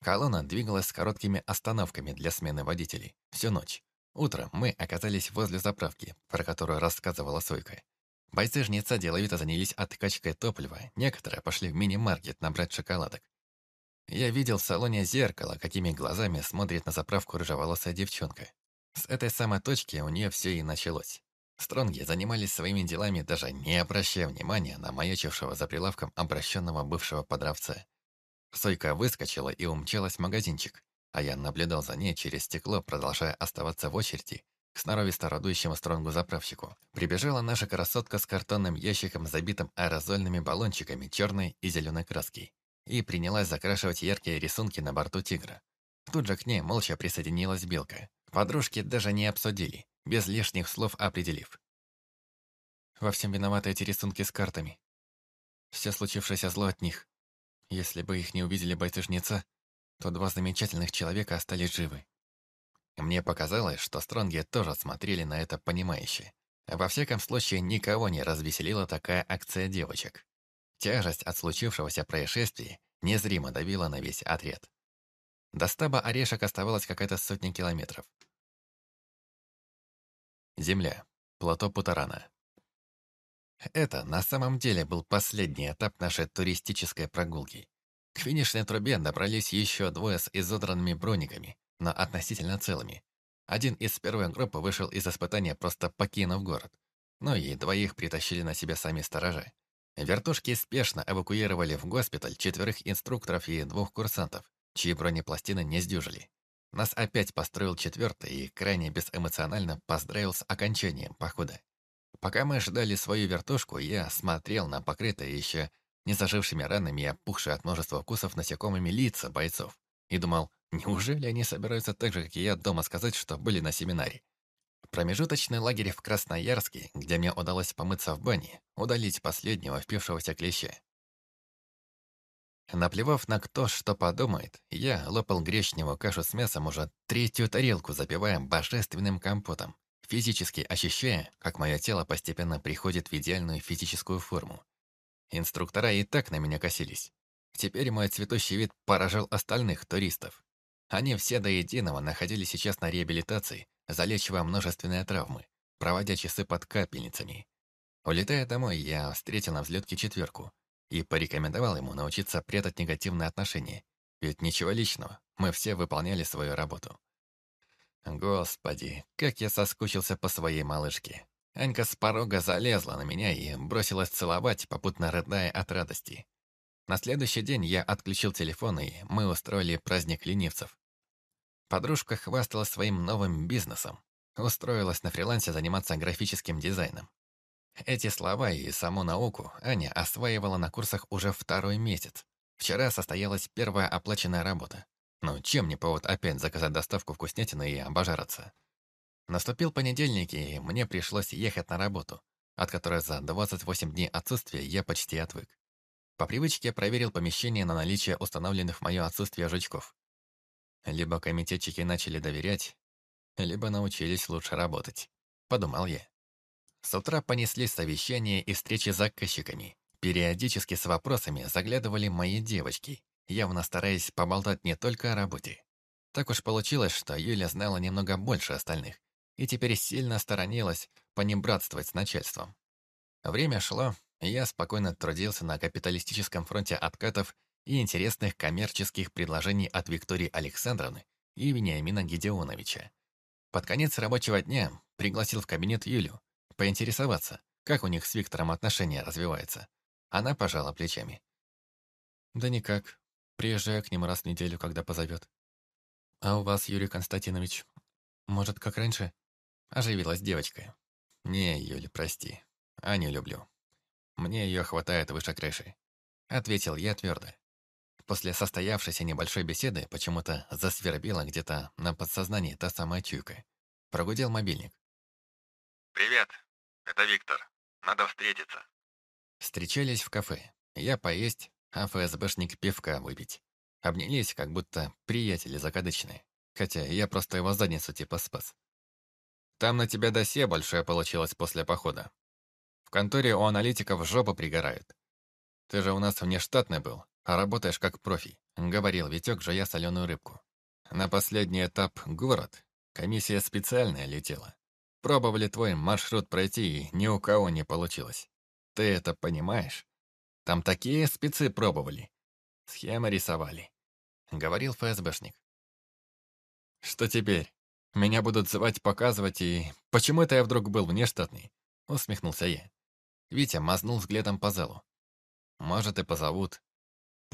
Speaker 1: Колонна двигалась с короткими остановками для смены водителей всю ночь. Утром мы оказались возле заправки, про которую рассказывала Сойка. Бойцы жнеца деловито занялись откачкой топлива, некоторые пошли в мини-маркет набрать шоколадок. Я видел в салоне зеркало, какими глазами смотрит на заправку рыжеволосая девчонка. С этой самой точки у нее все и началось. Стронги занимались своими делами, даже не обращая внимания на маячившего за прилавком обращенного бывшего подравца. Сойка выскочила и умчалась в магазинчик, а я наблюдал за ней через стекло, продолжая оставаться в очереди к сноровисто радующему Стронгу-заправщику. Прибежала наша красотка с картонным ящиком, забитым аэрозольными баллончиками черной и зеленой краски, и принялась закрашивать яркие рисунки на борту «Тигра». Тут же к ней молча присоединилась Белка. Подружки даже не обсудили, без лишних слов определив. Во всем виноваты эти рисунки с картами. Все случившееся зло от них. Если бы их не увидели бойцы жнеца, то два замечательных человека остались живы. Мне показалось, что Стронги тоже смотрели на это понимающе. Во всяком случае, никого не развеселила такая акция девочек. Тяжесть от случившегося происшествия незримо давила на весь отряд. До стаба орешек оставалось какая-то сотня километров. Земля. Плато Путарана. Это на самом деле был последний этап нашей туристической прогулки. К финишной трубе добрались еще двое с изодранными брониками, но относительно целыми. Один из первой группы вышел из испытания, просто покинув город. Ну и двоих притащили на себя сами сторожа. Вертушки спешно эвакуировали в госпиталь четверых инструкторов и двух курсантов, чьи бронепластины не сдюжили. Нас опять построил четвертый и крайне безэмоционально поздравил с окончанием похода. Пока мы ждали свою вертушку, я смотрел на покрытые еще не зажившими ранами и опухшие от множества укусов насекомыми лица бойцов и думал, неужели они собираются так же, как и я, дома сказать, что были на семинаре. Промежуточный лагерь в Красноярске, где мне удалось помыться в бане, удалить последнего впившегося клеща. Наплевав на кто что подумает, я лопал гречневую кашу с мясом уже третью тарелку, запивая божественным компотом, физически ощущая, как мое тело постепенно приходит в идеальную физическую форму. Инструктора и так на меня косились. Теперь мой цветущий вид поражал остальных туристов. Они все до единого находились сейчас на реабилитации, залечивая множественные травмы, проводя часы под капельницами. Улетая домой, я встретил на взлетке четверку, и порекомендовал ему научиться прятать негативные отношения. Ведь ничего личного, мы все выполняли свою работу. Господи, как я соскучился по своей малышке. Анька с порога залезла на меня и бросилась целовать, попутно рыдая от радости. На следующий день я отключил телефон, и мы устроили праздник ленивцев. Подружка хвасталась своим новым бизнесом. Устроилась на фрилансе заниматься графическим дизайном. Эти слова и саму науку Аня осваивала на курсах уже второй месяц. Вчера состоялась первая оплаченная работа. Ну, чем не повод опять заказать доставку вкуснятины и обожариться? Наступил понедельник, и мне пришлось ехать на работу, от которой за 28 дней отсутствия я почти отвык. По привычке проверил помещение на наличие установленных в мое отсутствие жучков. Либо комитетчики начали доверять, либо научились лучше работать, подумал я. С утра понеслись совещания и встречи с заказчиками. периодически с вопросами заглядывали мои девочки, явно стараясь поболтать не только о работе. Так уж получилось, что Юля знала немного больше остальных и теперь сильно сторонилась понебратствовать с начальством. Время шло, и я спокойно трудился на капиталистическом фронте откатов и интересных коммерческих предложений от Виктории Александровны и Вениамина Гедеоновича. Под конец рабочего дня пригласил в кабинет Юлю, поинтересоваться, как у них с Виктором отношения развиваются. Она пожала плечами. «Да никак. Приезжаю к нему раз в неделю, когда позовет. А у вас, Юрий Константинович, может, как раньше?» Оживилась девочка. «Не, Юля, прости. Аню люблю. Мне ее хватает выше крыши», — ответил я твердо. После состоявшейся небольшой беседы почему-то засвербила где-то на подсознании та самая чуйка. Прогудел мобильник.
Speaker 2: «Привет, это Виктор. Надо встретиться».
Speaker 1: Встречались в кафе. Я поесть, а ФСБшник пивка выпить. Обнялись, как будто приятели закадычные. Хотя я просто его задницу типа спас. Там на тебя досье большое получилось после похода. В конторе у аналитиков жопа пригорает. Ты же у нас внештатный был, а работаешь как профи», — говорил Витек, жуя соленую рыбку. «На последний этап — город. Комиссия специальная летела. Пробовали твой маршрут пройти, и ни у кого не получилось. Ты это понимаешь? Там такие спецы пробовали. Схемы рисовали», — говорил ФСБшник. «Что теперь? Меня будут звать, показывать, и... Почему это я вдруг был внештатный?» — усмехнулся я. Витя мазнул взглядом по залу. «Может, и позовут,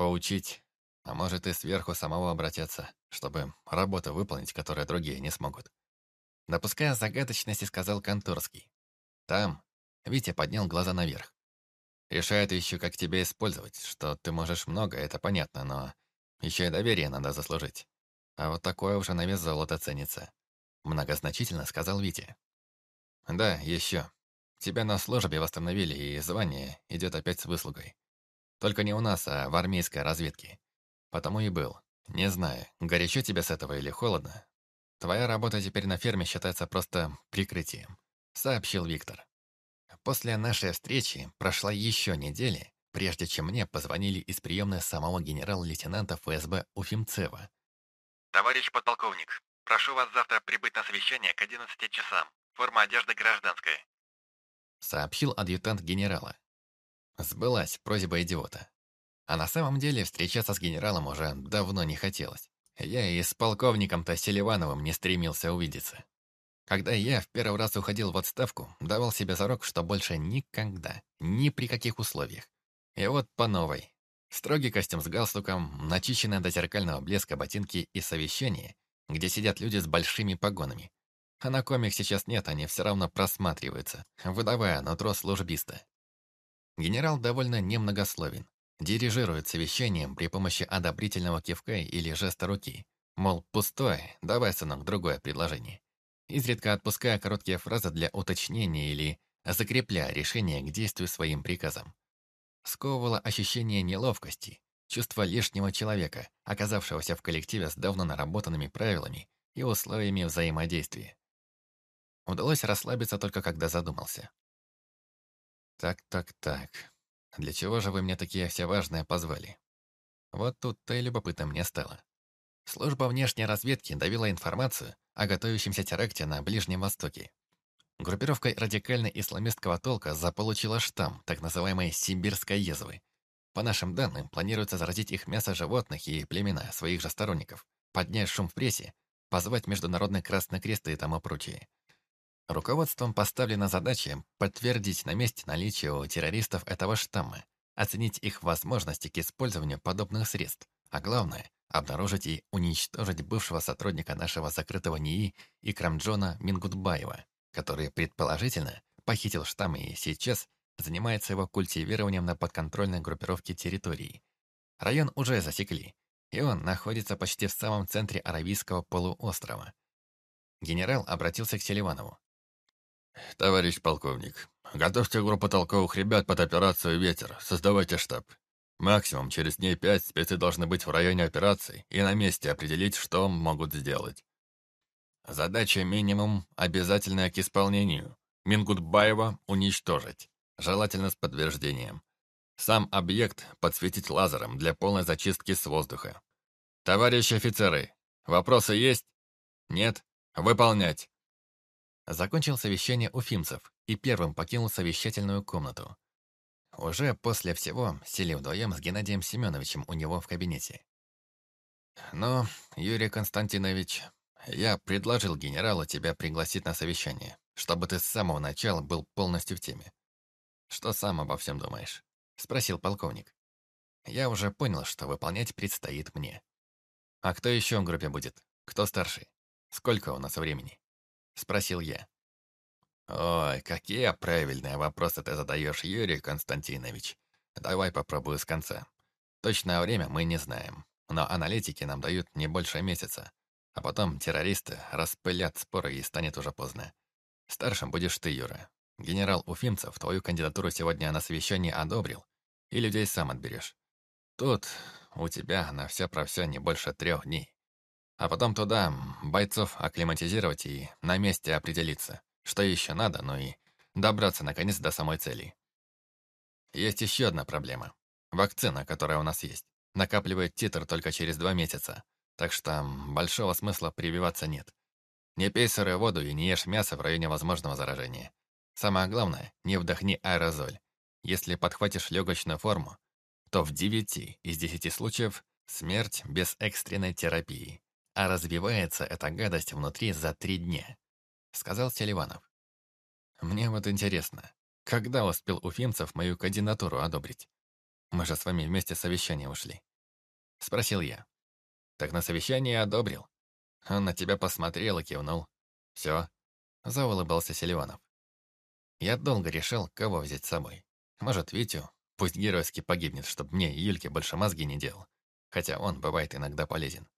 Speaker 1: Поучить, а может и сверху самого обратятся, чтобы работу выполнить, которую другие не смогут. Допуская загадочности, сказал Конторский. Там Витя поднял глаза наверх. Решает еще, как тебя использовать, что ты можешь много, это понятно, но еще и доверие надо заслужить. А вот такое уже на вес золота ценится. Многозначительно сказал Витя. Да, еще. Тебя на службе восстановили, и звание идет опять с выслугой. Только не у нас, а в армейской разведке. Потому и был. Не знаю, горячо тебе с этого или холодно. Твоя работа теперь на ферме считается просто прикрытием», — сообщил Виктор. После нашей встречи прошла еще неделя, прежде чем мне позвонили из приемной самого генерал-лейтенанта ФСБ Уфимцева.
Speaker 2: «Товарищ подполковник, прошу вас завтра прибыть на совещание к 11 часам. Форма одежды гражданская», —
Speaker 1: сообщил адъютант генерала. Сбылась просьба идиота. А на самом деле встречаться с генералом уже давно не хотелось. Я и с полковником-то Селивановым не стремился увидеться. Когда я в первый раз уходил в отставку, давал себе зарок, что больше никогда, ни при каких условиях. И вот по новой. Строгий костюм с галстуком, начищенные до зеркального блеска ботинки и совещание, где сидят люди с большими погонами. А на комик сейчас нет, они все равно просматриваются, выдавая нутро службиста. Генерал довольно немногословен. Дирижирует совещанием при помощи одобрительного кивка или жеста руки. Мол, пустое, давай, сынок, другое предложение. Изредка отпуская короткие фразы для уточнения или закрепляя решение к действию своим приказом. Сковывало ощущение неловкости, чувство лишнего человека, оказавшегося в коллективе с давно наработанными правилами и условиями взаимодействия. Удалось расслабиться только когда задумался. Так, так, так. Для чего же вы мне такие все важные позвали? Вот тут-то и любопытно мне стало. Служба внешней разведки давила информацию о готовящемся теракте на Ближнем Востоке. Группировка радикально-исламистского толка заполучила штамм так называемой «сибирской язвы». По нашим данным, планируется заразить их мясо животных и племена своих же сторонников, поднять шум в прессе, позвать Международный Красный Крест и тому прочее. Руководством поставлена задача подтвердить на месте наличие у террористов этого штамма, оценить их возможности к использованию подобных средств, а главное – обнаружить и уничтожить бывшего сотрудника нашего закрытого НИИ Ikramджона Мингутбаева, который, предположительно, похитил штамм и сейчас занимается его культивированием на подконтрольной группировке территории. Район уже засекли, и он находится почти в самом центре Аравийского полуострова. Генерал обратился к Селиванову. «Товарищ полковник, готовьте группу толковых ребят под операцию «Ветер», создавайте штаб. Максимум через дней пять спецы должны быть в районе операции и на месте определить, что могут сделать. Задача минимум обязательная к исполнению. Мингутбаева уничтожить, желательно с подтверждением. Сам объект подсветить лазером для полной зачистки с воздуха. Товарищи офицеры, вопросы есть? Нет? Выполнять. Закончил совещание уфимцев и первым покинул совещательную комнату. Уже после всего сели вдвоем с Геннадием Семеновичем у него в кабинете. «Ну, Юрий Константинович, я предложил генералу тебя пригласить на совещание, чтобы ты с самого начала был полностью в теме. Что сам обо всем думаешь?» Спросил полковник. Я уже понял, что выполнять предстоит мне. А кто еще в группе будет? Кто старший? Сколько у нас времени? Спросил я. Ой, какие правильные вопросы ты задаешь, Юрий Константинович. Давай попробую с конца. Точное время мы не знаем, но аналитики нам дают не больше месяца. А потом террористы распылят споры и станет уже поздно. Старшим будешь ты, Юра. Генерал Уфимцев твою кандидатуру сегодня на совещании одобрил, и людей сам отберешь. Тут у тебя на все про все не больше трех дней. А потом туда бойцов акклиматизировать и на месте определиться, что еще надо, ну и добраться наконец до самой цели. Есть еще одна проблема. Вакцина, которая у нас есть, накапливает титр только через два месяца, так что большого смысла прививаться нет. Не пей сырую воду и не ешь мясо в районе возможного заражения. Самое главное, не вдохни аэрозоль. Если подхватишь легочную форму, то в 9 из 10 случаев смерть без экстренной терапии. А развивается эта гадость внутри за три дня, сказал Селиванов. Мне вот интересно, когда успел Уфимцев мою кандидатуру одобрить? Мы же с вами вместе совещание ушли. Спросил я. Так на совещание одобрил. Он на тебя посмотрел и кивнул. Все. Заулыбался Селиванов. Я долго решал, кого взять с собой. Может, Витю, пусть геройски погибнет, чтобы мне и Юльке больше мозги не делал. Хотя он бывает иногда полезен.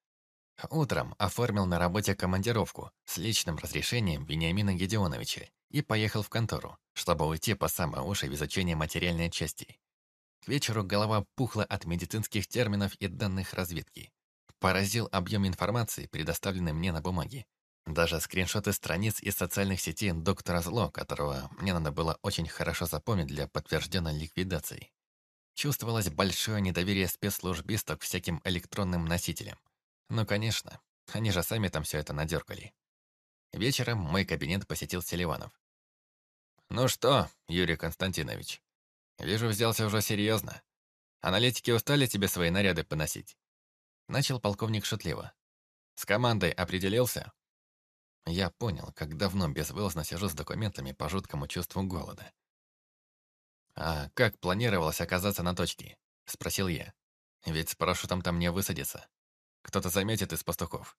Speaker 1: Утром оформил на работе командировку с личным разрешением Вениамина Гедеоновича и поехал в контору, чтобы уйти по самой уши в изучение материальной части. К вечеру голова пухла от медицинских терминов и данных разведки. Поразил объем информации, предоставленной мне на бумаге. Даже скриншоты страниц из социальных сетей доктора Зло, которого мне надо было очень хорошо запомнить для подтвержденной ликвидации. Чувствовалось большое недоверие спецслужбистов к всяким электронным носителям. Ну, конечно, они же сами там все это надергали. Вечером мой кабинет посетил Селиванов. «Ну что, Юрий Константинович, вижу, взялся уже серьезно. Аналитики устали тебе свои наряды поносить?» Начал полковник шутливо. «С командой определился?» Я понял, как давно безвылазно сижу с документами по жуткому чувству голода. «А как планировалось оказаться на точке?» — спросил я. «Ведь с парашютом там не высадиться. Кто-то заметит из пастухов.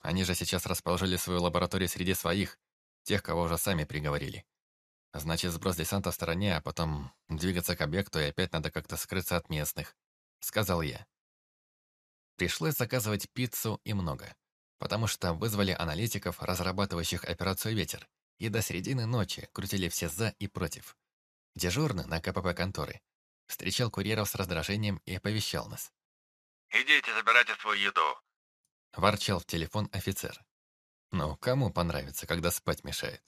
Speaker 1: Они же сейчас расположили свою лабораторию среди своих, тех, кого уже сами приговорили. Значит, сброс десанта в стороне, а потом двигаться к объекту, и опять надо как-то скрыться от местных», — сказал я. Пришлось заказывать пиццу и много потому что вызвали аналитиков, разрабатывающих операцию «Ветер», и до середины ночи крутили все «за» и «против». Дежурный на КПП конторы встречал курьеров с раздражением и оповещал нас.
Speaker 2: «Идите, забирайте свою еду», —
Speaker 1: ворчал в телефон офицер. Ну, кому понравится, когда спать мешает?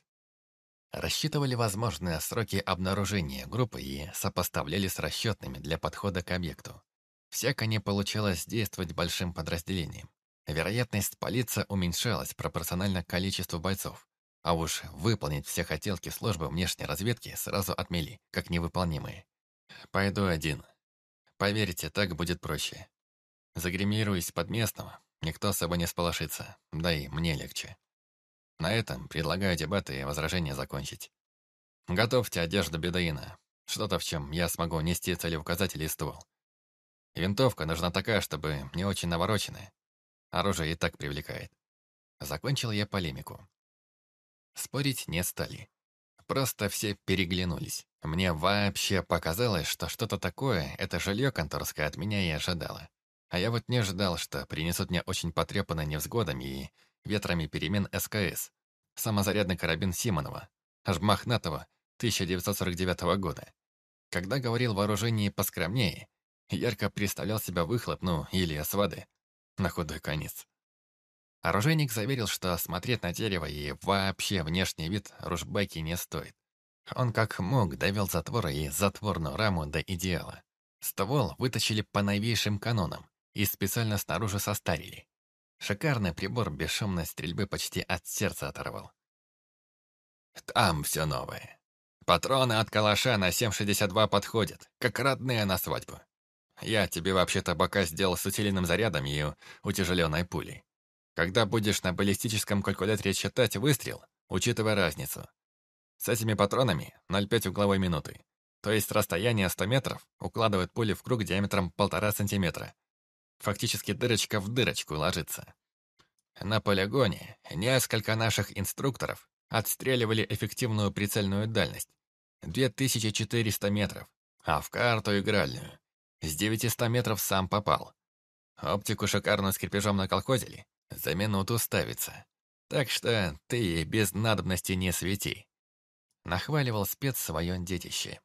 Speaker 1: Рассчитывали возможные сроки обнаружения группы и сопоставляли с расчетными для подхода к объекту. Всяко не получалось действовать большим подразделением. Вероятность спалиться уменьшалась пропорционально количеству бойцов. А уж выполнить все хотелки службы внешней разведки сразу отмели, как невыполнимые. Пойду один. Поверьте, так будет проще. Загримируясь под местного, никто с собой не сполошится, да и мне легче. На этом предлагаю дебаты и возражения закончить. Готовьте одежду бедоина, что-то в чем я смогу нести целеуказатель и ствол. Винтовка нужна такая, чтобы не очень навороченная, Оружие и так привлекает. Закончил я полемику. Спорить не стали. Просто все переглянулись. Мне вообще показалось, что что-то такое это жилье конторское от меня и ожидало. А я вот не ожидал, что принесут мне очень потрепанное невзгодами и ветрами перемен СКС. Самозарядный карабин Симонова, аж мохнатого, 1949 года. Когда говорил вооружение поскромнее, ярко представлял себя выхлоп, ну, или освады, на худой конец. Оружейник заверил, что смотреть на дерево и вообще внешний вид ружбайки не стоит. Он как мог довел затвор и затворную раму до идеала. Ствол вытащили по новейшим канонам и специально снаружи состарили. Шикарный прибор бесшумной стрельбы почти от сердца оторвал. Там все новое. Патроны от калаша на 7,62 подходят, как родные на свадьбу. Я тебе вообще-то бока сделал с усиленным зарядом и утяжеленной пулей. Когда будешь на баллистическом калькуляторе считать выстрел, учитывая разницу. С этими патронами 0,5 угловой минуты. То есть расстояние 100 метров укладывает пули в круг диаметром 1,5 сантиметра. Фактически дырочка в дырочку ложится. На полигоне несколько наших инструкторов отстреливали эффективную прицельную дальность. 2400 метров, а в карту игральную. С 900 метров сам попал. Оптику шикарную с крепежом наколхозили, за минуту ставится. Так что ты без надобности не свети. Нахваливал спец свое детище.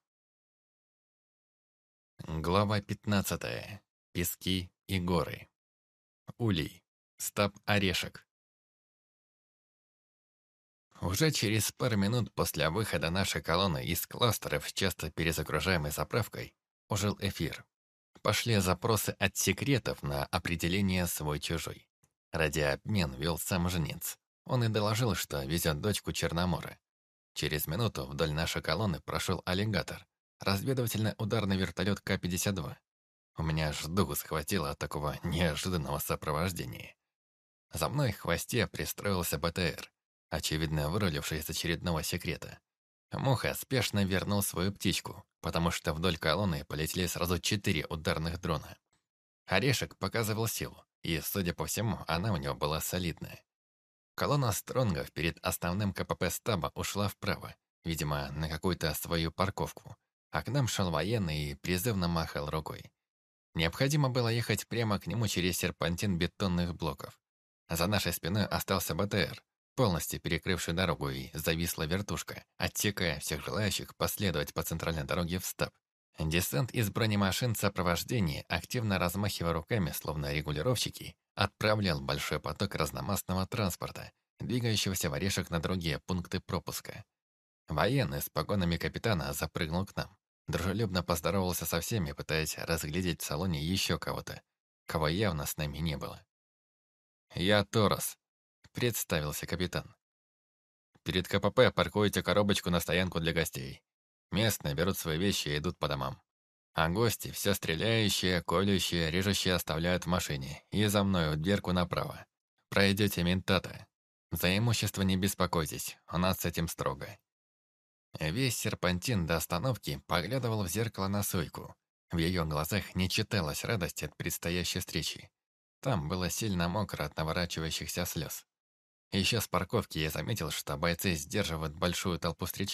Speaker 1: Глава 15. Пески и горы. Улей. Стаб-орешек. Уже через пару минут после выхода нашей колонны из кластеров, часто перезагружаемой заправкой, ужил эфир. Пошли запросы от секретов на определение свой-чужой. Радиообмен вел сам жнец. Он и доложил, что везет дочку Черномора. Через минуту вдоль нашей колонны прошел аллигатор, разведывательный ударный вертолет К-52. У меня аж дух схватило от такого неожиданного сопровождения. За мной в хвосте пристроился БТР, очевидно выруливший из очередного секрета. Муха спешно вернул свою птичку, потому что вдоль колонны полетели сразу четыре ударных дрона. Орешек показывал силу, и, судя по всему, она у него была солидная. Колонна Стронгов перед основным КПП стаба ушла вправо, видимо, на какую-то свою парковку, а к нам шел военный и призывно махал рукой. Необходимо было ехать прямо к нему через серпантин бетонных блоков. За нашей спиной остался БТР, полностью перекрывший дорогу, и зависла вертушка, отсекая всех желающих последовать по центральной дороге в стаб. Десант из бронемашин сопровождения, активно размахивая руками, словно регулировщики, отправлял большой поток разномастного транспорта, двигающегося в орешек на другие пункты пропуска. Военный с погонами капитана запрыгнул к нам. Дружелюбно поздоровался со всеми, пытаясь разглядеть в салоне еще кого-то, кого явно с нами не было. «Я Торос», — представился капитан. «Перед КПП паркуйте коробочку на стоянку для гостей. Местные берут свои вещи и идут по домам. А гости, все стреляющие, колющие, режущие оставляют в машине. И за мной дверку направо. Пройдете ментата. За имущество не беспокойтесь, у нас с этим строго. Весь серпантин до остановки поглядывал в зеркало на Сойку. В ее глазах не читалась радость от предстоящей встречи. Там было сильно мокро от наворачивающихся слез. Еще с парковки я заметил, что бойцы сдерживают большую толпу встречи.